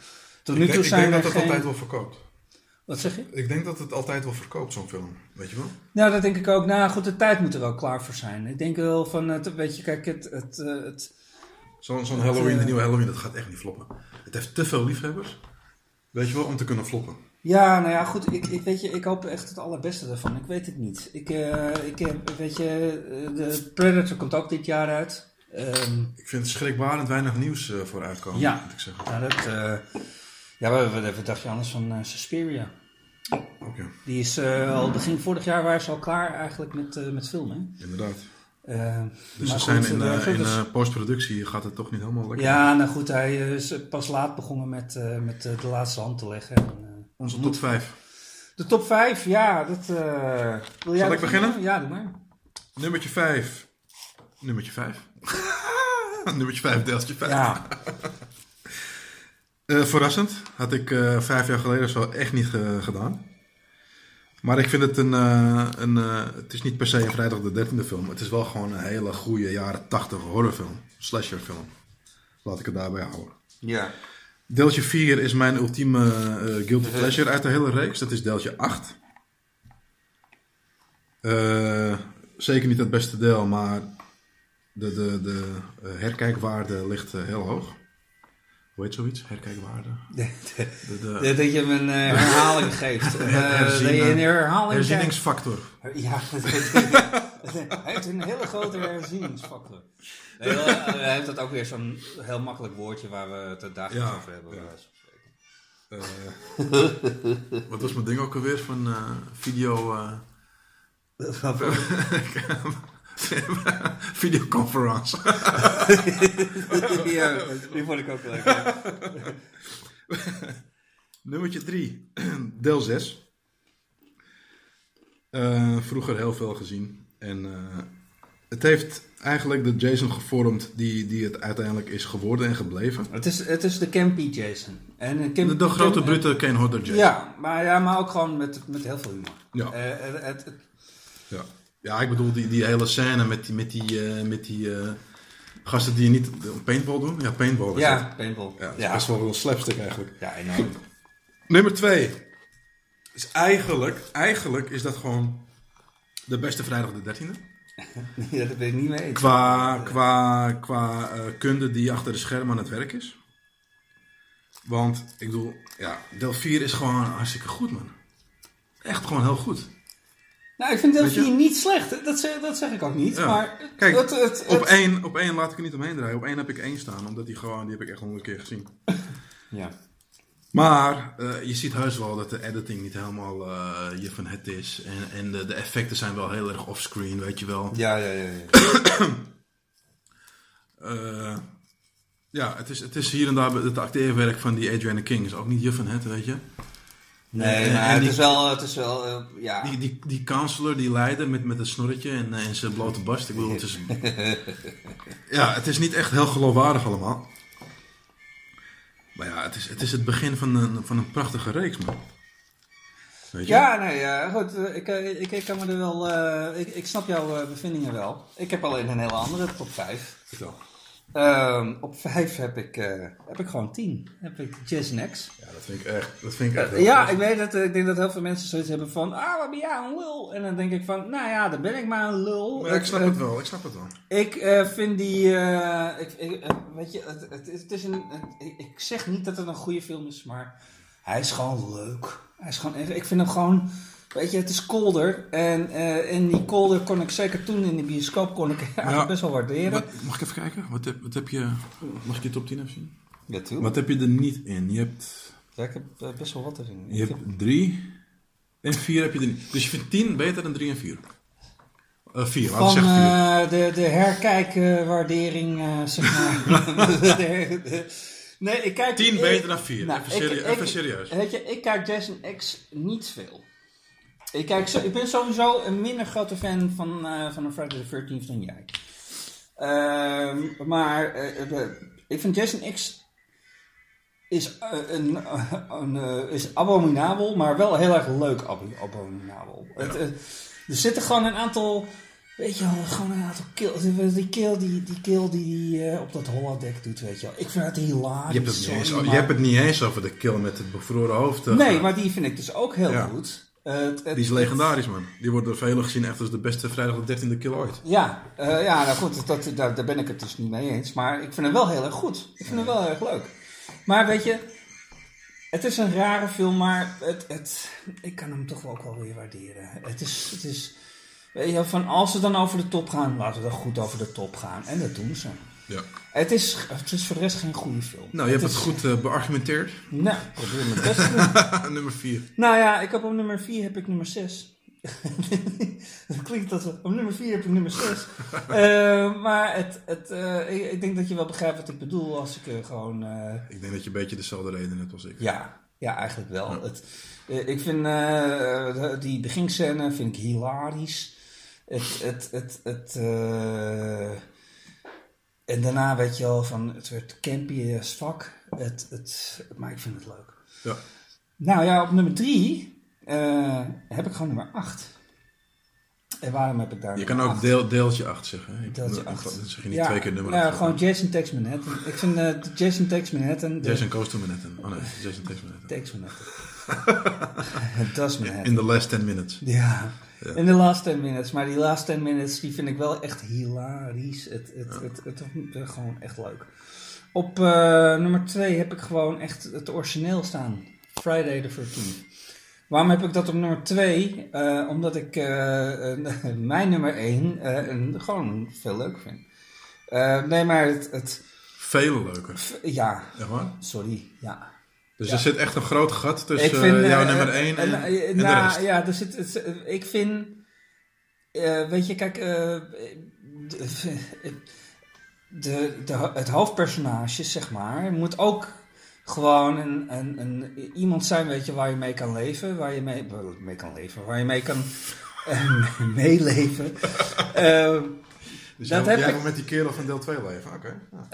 Tot nu ik toe denk, zijn ik denk dat het geen... altijd wel verkoopt. Wat zeg je? Ik denk dat het altijd wel verkoopt, zo'n film. Weet je wel? Nou, dat denk ik ook. Nou goed, de tijd moet er ook klaar voor zijn. Ik denk wel van, het, weet je, kijk, het, het, eh, het, Zo'n zo'n Halloween, de nieuwe Halloween, dat gaat echt niet floppen. Het heeft te veel liefhebbers, weet je wel, om te kunnen floppen. Ja, nou ja, goed. Ik, ik, weet je, ik hoop echt het allerbeste ervan. Ik weet het niet. Ik, eh, ik weet je, eh, de Predator komt ook dit jaar uit. Ehm, Ik vind het schrikbarend weinig nieuws eh, voor uitkomen, Ja. moet ik zeggen. nou, dat, eh, ja, wat, wat, dacht je anders van eh, Suspiria? Oké, Die is al begin vorig jaar waren ze al klaar eigenlijk met, met filmen. inderdaad. Dus ze zijn in, in dus- postproductie gaat het toch niet helemaal lekker. Ja, nou goed, hij is pas laat begonnen met, met de laatste hand te leggen. En, Onze top 5. de top 5, ja, dat... eh wil jij Zal ik beginnen? Ja, doe maar. Nummertje 5. Nummertje 5. Nummertje 5, deeltje 5. Ja, Eh, verrassend. Had ik eh, vijf jaar geleden zo echt niet ge- gedaan. Maar ik vind het een, eh, een eh, het is niet per se een vrijdag de 13e film. Het is wel gewoon een hele goede jaren 80 horrorfilm. Slasherfilm. Laat ik het daarbij houden. ja. Deeltje 4 is mijn ultieme eh, guilty pleasure uit de hele reeks. Dat is deeltje 8. Eh, zeker niet het beste deel, maar de, de, de eh, herkijkwaarde ligt heel hoog. Hoe heet zoiets? Herkijkwaarde? De, de, Dat dat je hem een herhaling geeft. Herzien- dat je een herhaling herzieningsfactor. Ja, hij heeft een hele grote herzieningsfactor. Nee, wel, eh, hij heeft dat ook weer zo'n heel makkelijk woordje waar we het er dagelijks over hebben. ja. Eh, wat was mijn ding ook alweer van eh, video... eh, videoconference. ja, die vond ik ook leuk. ja. Nummertje 3, deel 6. Eh, vroeger heel veel gezien. En het heeft eigenlijk de Jason gevormd die, die het uiteindelijk is geworden en gebleven. Het, is, het is de campy Jason. En De, de grote camp- brute Kane Hodder Jason. Ja, maar, ja, maar ook gewoon met, met heel veel humor. Ja. Eh, het, het- het- Ja, ja ik bedoel die, die hele scène met die, met die, eh, met die eh, gasten die niet paintball doen. Ja, paintball is ja, dat. paintball. Ja, dat is ja. best wel een slapstick eigenlijk. ja, enorm. Nummer 2 is eigenlijk, eigenlijk is dat gewoon de beste vrijdag de 13e. ja, dat ben ik niet mee eens. Qua, qua, qua eh, kunde die achter de schermen aan het werk is. Want, ik bedoel, ja, deel 4 is gewoon hartstikke goed, man. Echt gewoon heel goed. Nou, ik vind Weet je- Delphine niet slecht. Dat zeg, dat zeg ik ook niet. Ja. Maar Kijk, het, het, Op één, op één laat ik er niet omheen draaien. Op één heb ik één staan, omdat die gewoon, die heb ik echt honderd keer gezien. Ja. Maar eh, je ziet heus wel dat de editing niet helemaal eh, je van het is. En, en de, de effecten zijn wel heel erg offscreen, weet je wel. Ja, ja, ja. ja. Eh, ja, het is, het is hier en daar het acteerwerk van die Adriana King. Is ook niet je van het, weet je. Nee, En- maar en het die- is wel, het is wel, ja. Die, die, die counselor, die leider met, met een snorretje en, en zijn blote barst. Ik bedoel, het is... ja, het is niet echt heel geloofwaardig allemaal. Maar ja, het is het, is het begin van een, van een prachtige reeks, man. Weet je? Ja, nee, ja, goed. eh, Ik, eh, ik, ik kan me er wel, eh, ik, ik snap jouw bevindingen wel. Ik heb alleen een hele andere top 5. Vertel. Ehm, op 5 heb ik, eh, heb ik gewoon 10. Heb ik X. Ja, dat vind ik echt... Dat vind ik echt Ja, ik weet het. eh, Ik denk dat heel veel mensen zoiets hebben van, ah, wat ben jij een lul? En dan denk ik van, nou ja, dan ben ik maar een lul. Maar ik snap Eh, het wel, ik snap het wel. Ik vind die, ik, ik, weet je, het, het, het is een, het- ik, ik zeg niet dat het een goede film is, maar hij is gewoon leuk. Hij is gewoon, echt- ik vind hem gewoon, weet je, het is colder. En eh in die colder kon ik zeker toen in de bioscoop, kon ik eigenlijk Ja. best wel waarderen. Wat, mag ik even kijken? Wat heb, wat heb je... Mag ik je top 10 even zien? Ja, tuurlijk. Wat heb je er niet in? Je hebt... Ja, ik heb eh, best wel wat erin. Je Ik heb- hebt 3 en 4 heb je er niet. Dus je vindt 10 beter dan 3 en 4. 4, laten we Van zeggen 4. eh, de, de herkijkwaardering, eh zeg maar. De- de- nee, ik kijk... 10 ik- beter dan 4. Nou, even, ik- serie- ik- even serieus. Weet je, ik kijk Jason X niet veel. Ik, kijk zo, ik ben sowieso een minder grote fan van, eh van een Friday the 13th dan jij. Ehm, maar eh, eh, ik vind Jason X is, een, een, is abominabel, maar wel heel erg leuk abo- abominabel. Het, er zitten gewoon een aantal, weet je wel, gewoon een aantal kills. Die kill die, die, kill die, die op dat holodeck doet, weet je wel. Ik vind het hilarisch. Je hebt, het niet eens, je hebt het niet eens over de kill met het bevroren hoofd. Nee, maar die vind ik dus ook heel Ja. goed. Het- het- Die is legendarisch, man. Die wordt door velen gezien echt als de beste vrijdag de 13e kill ooit. Ja, eh, ja nou goed, dat, daar, daar ben ik het dus niet mee eens. Maar ik vind hem wel heel erg goed. Ik vind hem wel heel erg leuk. Maar weet je, het is een rare film, maar het, het, ik kan hem toch ook wel weer waarderen. Het is, het is weet je, van als ze dan over de top gaan, laten we dan goed over de top gaan. En dat doen ze. Ja. Het is, het is voor de rest geen goede film. Nou, je hebt het goed eh, beargumenteerd. Nou, ik probeer mijn best te doen. Nummer 4. Nou ja, ik heb op nummer 4 heb ik nummer 6. dat klinkt dat op nummer 4 heb ik nummer 6. Eh, maar het, het, eh, ik, ik denk dat je wel begrijpt wat ik bedoel als ik gewoon. Ik denk dat je een beetje dezelfde reden hebt als ik. ja, ja, eigenlijk wel. Het, ik vind die beginscène vind ik hilarisch. Het, het, het, het, en daarna weet je wel van het werd campy as fuck. Het, het, maar ik vind het leuk. Ja. Nou ja, op nummer 3 heb ik gewoon nummer 8. En waarom heb ik daar Je kan ook acht? deel, deeltje 8 zeggen. Deeltje Ik- acht. Dan zeg je niet Ja, twee keer nummer Nou, acht. gewoon Jason Takes Manhattan. Ik vind eh, Jason Takes Manhattan. de- Jason Goes to Manhattan. Oh nee, Jason Takes Manhattan. Takes Manhattan. Het does Manhattan. In the last 10 minutes. Ja, in de last 10 minutes. Maar die last 10 minutes die vind ik wel echt hilarisch. Het, het, het, het, het- gewoon echt leuk. Op eh, nummer 2 heb ik gewoon echt het origineel staan. Friday the 13th. Waarom heb ik dat op nummer 2? omdat ik eh, eh, mijn nummer 1 gewoon veel leuk vind. Eh, nee, maar het, het... Vele leuker. Ja, Echt waar? sorry. Ja. Dus Ja. er zit echt een groot gat tussen vind, eh, jouw eh, nummer eh, 1 en, eh, en de nou, rest. Ja, dus het, het- ik vind, weet je, kijk, de, de, het hoofdpersonage, zeg maar, moet ook gewoon een, een, een, iemand zijn, weet je, waar je mee kan leven, waar je mee, mee kan leven, waar je mee kan meeleven. Eh, Dus dat jij, heb jij ik- wil met die kerel van deel 2 leven. Oké. Ja.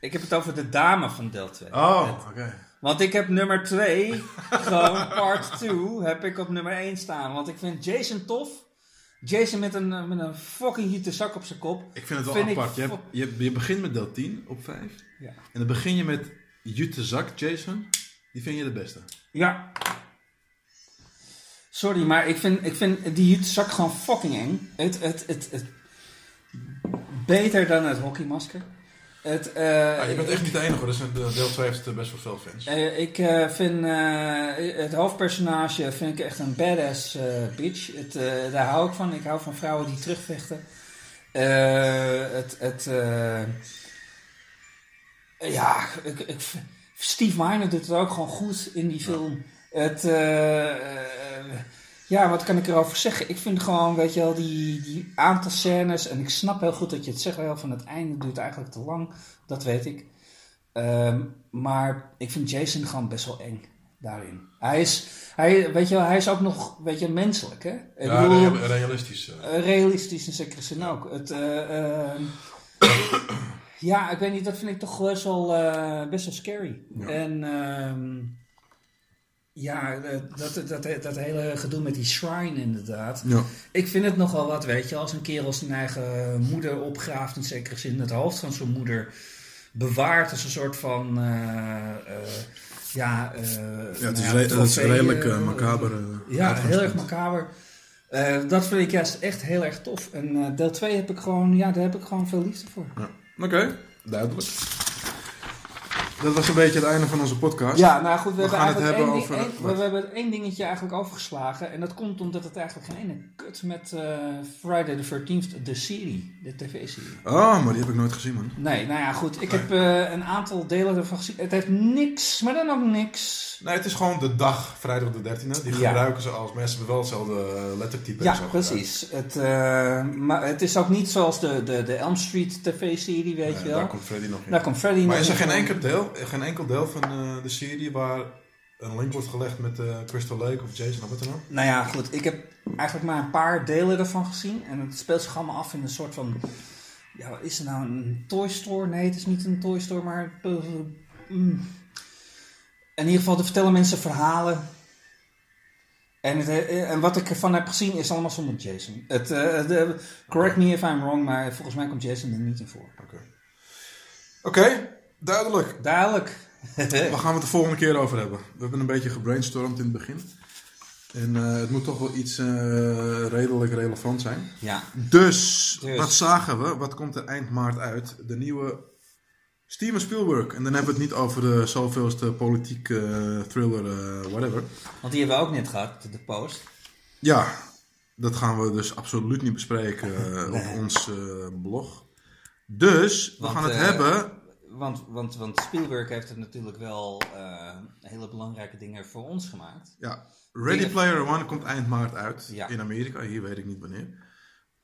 ik heb het over de dame van deel 2. Oh, oké. Want ik heb nummer 2, gewoon part 2, heb ik op nummer 1 staan. Want ik vind Jason tof. Jason met een, met een fucking jute zak op zijn kop. Ik vind het wel Vind apart. Je, hebt- je, je begint met deel 10 op 5. Ja. En dan begin je met Jute Zak, Jason. Die vind je de beste. Ja. Sorry, maar ik vind, ik vind die jute zak gewoon fucking eng. Het, het, het, het, beter dan het hockeymasker. Het, eh, Ah, je bent echt niet de enige hoor. Dus de- deel 2 heeft best wel veel fans. Eh, ik eh, vind eh, het hoofdpersonage vind ik echt een badass eh, bitch. Het, eh, daar hou ik van. Ik hou van vrouwen die terugvechten. Eh, het, het, eh, ja, ik, ik, Steve Miner doet het ook gewoon goed in die film. Het, eh, eh, ja, wat kan ik erover zeggen? Ik vind gewoon, weet je wel, die, die aantal scènes. En ik snap heel goed dat je het zegt wel van het einde duurt eigenlijk te lang. Dat weet ik. Ehm, maar ik vind Jason gewoon best wel eng daarin. Hij is, hij, weet je wel, hij is ook nog, weet je, menselijk, hè? Ik Ja, bedoel, re- realistisch. eh. realistisch in zekere zin ook. Het, eh, ehm, ja, ik weet niet, dat vind ik toch best wel, eh, best wel scary. Ja. En ehm, ja, eh, dat, dat, dat, dat hele gedoe met die shrine inderdaad. Ja. Ik vind het nogal wat, weet je, als een kerel zijn eigen moeder opgraaft, in zekere zin het hoofd van zijn moeder bewaart als een soort van, eh, eh, ja... eh, Ja, het is, nou re- het is redelijk macaber. ja, heel erg macaber. Eh, dat vind ik juist echt heel erg tof. En eh, deel 2 heb ik gewoon, ja, daar heb ik gewoon veel liefde voor. Ja. Oké, duidelijk. Dat was een beetje het einde van onze podcast. Ja, nou goed, we, We hebben gaan het hebben ding- over- we, we hebben één dingetje eigenlijk overgeslagen. En dat komt omdat het eigenlijk geen ene kut met eh, Friday the 13th, de serie, de tv-serie. Oh, maar die heb ik nooit gezien, man. Nee, nou ja, goed. Ik heb eh, een aantal delen ervan gezien. Het heeft niks, maar dan ook niks. Nee, het is gewoon de dag, vrijdag de 13e. Die Ja. gebruiken ze als mensen hebben wel hetzelfde eh, lettertype. Ja, precies. Het, maar het is ook niet zoals de, de, de Elm Street tv-serie, weet Nee, je wel. daar komt Freddy nog in. Daar komt Freddy maar nog is er geen enkel deel, geen enkel deel van eh, de serie waar een link wordt gelegd met eh, Crystal Lake of Jason of wat dan ook? Nou ja, goed. Ik heb eigenlijk maar een paar delen ervan gezien. En het speelt zich allemaal af in een soort van... Ja, wat is het nou? Een toy store? Nee, het is niet een toy store, maar... mm. In ieder geval, er vertellen mensen verhalen. En, het, eh, en wat ik ervan heb gezien is allemaal zonder Jason. Het, de, correct me if I'm wrong, maar volgens mij komt Jason er niet in voor. Oké. Oké, duidelijk. Duidelijk. Waar gaan we het de volgende keer over hebben? We hebben een beetje gebrainstormd in het begin. En eh, het moet toch wel iets eh, redelijk relevant zijn. Ja. Dus, Dus. wat zagen we? Wat komt er eind maart uit? De nieuwe Steven Spielberg. En dan hebben we het niet over de zoveelste politieke eh, thriller, whatever. Want die hebben we ook net gehad, de post. Ja, dat gaan we dus absoluut niet bespreken Nee. op ons blog. Dus, we Want, gaan het hebben... Want, want, want Spielberg heeft er natuurlijk wel eh, hele belangrijke dingen voor ons gemaakt. Ja, Ready dingen- Player One komt eind maart uit Ja. in Amerika. Hier weet ik niet wanneer.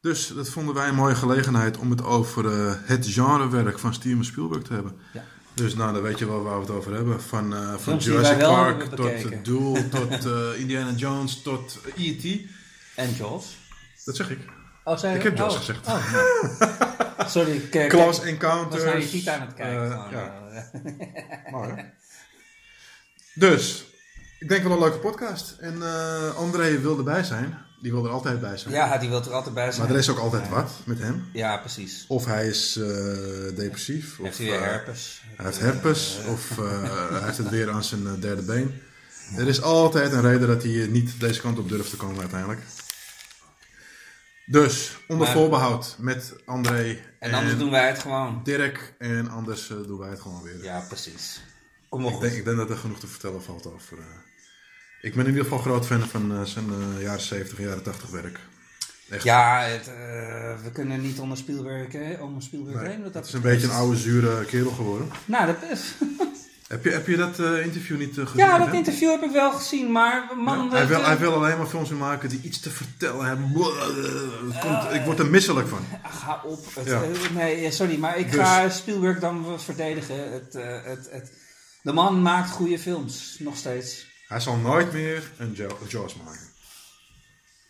Dus dat vonden wij een mooie gelegenheid om het over eh, het genrewerk van Steven Spielberg te hebben. Ja. Dus nou, dan weet je wel waar we het over hebben. Van, eh, van Jurassic Park tot. Duel, tot Indiana Jones, tot E.T. En Jaws. Dat zeg ik. Oh, Ik heb Jaws oh. gezegd. Oh, nee. Sorry, ik eh, Close kijk- Encounters. was naar je aan het kijken. eh, gewoon, ja, eh. mooi hè? Dus, ik denk wel een leuke podcast. En eh, André wil erbij zijn. Die wil er altijd bij zijn. ja, die wil er altijd bij zijn. Maar er is ook altijd Ja. wat met hem. Ja, precies. Of hij is eh, depressief. Of Heeft hij weer eh, herpes? hij heeft herpes. Of eh, hij heeft het weer aan zijn eh, derde been. Er is altijd een reden dat hij eh, niet deze kant op durft te komen uiteindelijk. Dus, onder Maar- voorbehoud met André En anders doen wij het gewoon. Dirk. En anders eh, doen wij het gewoon weer. Ja, precies. Kom ik, denk, ik denk dat er genoeg te vertellen valt over... eh, ik ben in ieder geval groot fan van eh, zijn jaren 70, jaren 80 werk. Echt. Ja, het, we kunnen niet onder Spielberg, hè, onder Spielberg Nee, heen. dat het is een beetje een oude, zure kerel geworden. Nou, dat is... Heb je, heb je dat eh, interview niet eh, gezien? Ja, dat interview heb ik wel gezien, maar man... Ja, hij, wil, eh, hij wil alleen maar films maken die iets te vertellen hebben. Komt, ik word er misselijk van. Ga op. Het, Ja. eh, nee, sorry, maar ik Dus- ga Spielberg dan verdedigen. Het, eh, het, het, de man maakt goede films, nog steeds. Hij zal nooit meer een Jaws maken.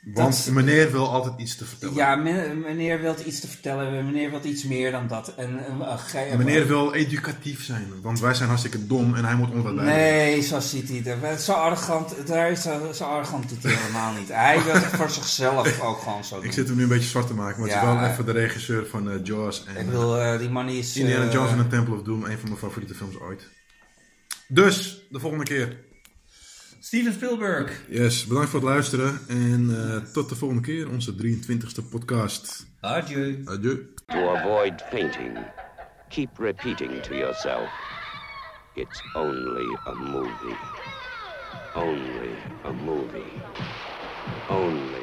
Want Dat- meneer wil altijd iets te vertellen. Ja, men- meneer wil iets te vertellen, meneer wil iets meer dan dat. En, en, uh, meneer wil educatief zijn. Want wij zijn hartstikke dom en hij moet ons. Nee, zo ziet hij het. Zo arrogant, daar is zo, arrogant doet hij helemaal niet. Hij wil het voor zichzelf ook gewoon zo doen. Ik zit hem nu een beetje zwart te maken. Maar het is wel even de regisseur van eh, Jaws. En Ik wil, eh, die man is... Indiana eh, Jones en the Temple of Doom. Een van mijn favoriete films ooit. Dus, de volgende keer. Steven Spielberg. Yes, bedankt voor het luisteren. En eh, tot de volgende keer. Onze 23e podcast. Adieu. Adieu. To avoid fainting, keep repeating to yourself, it's only a movie. Only a movie. Only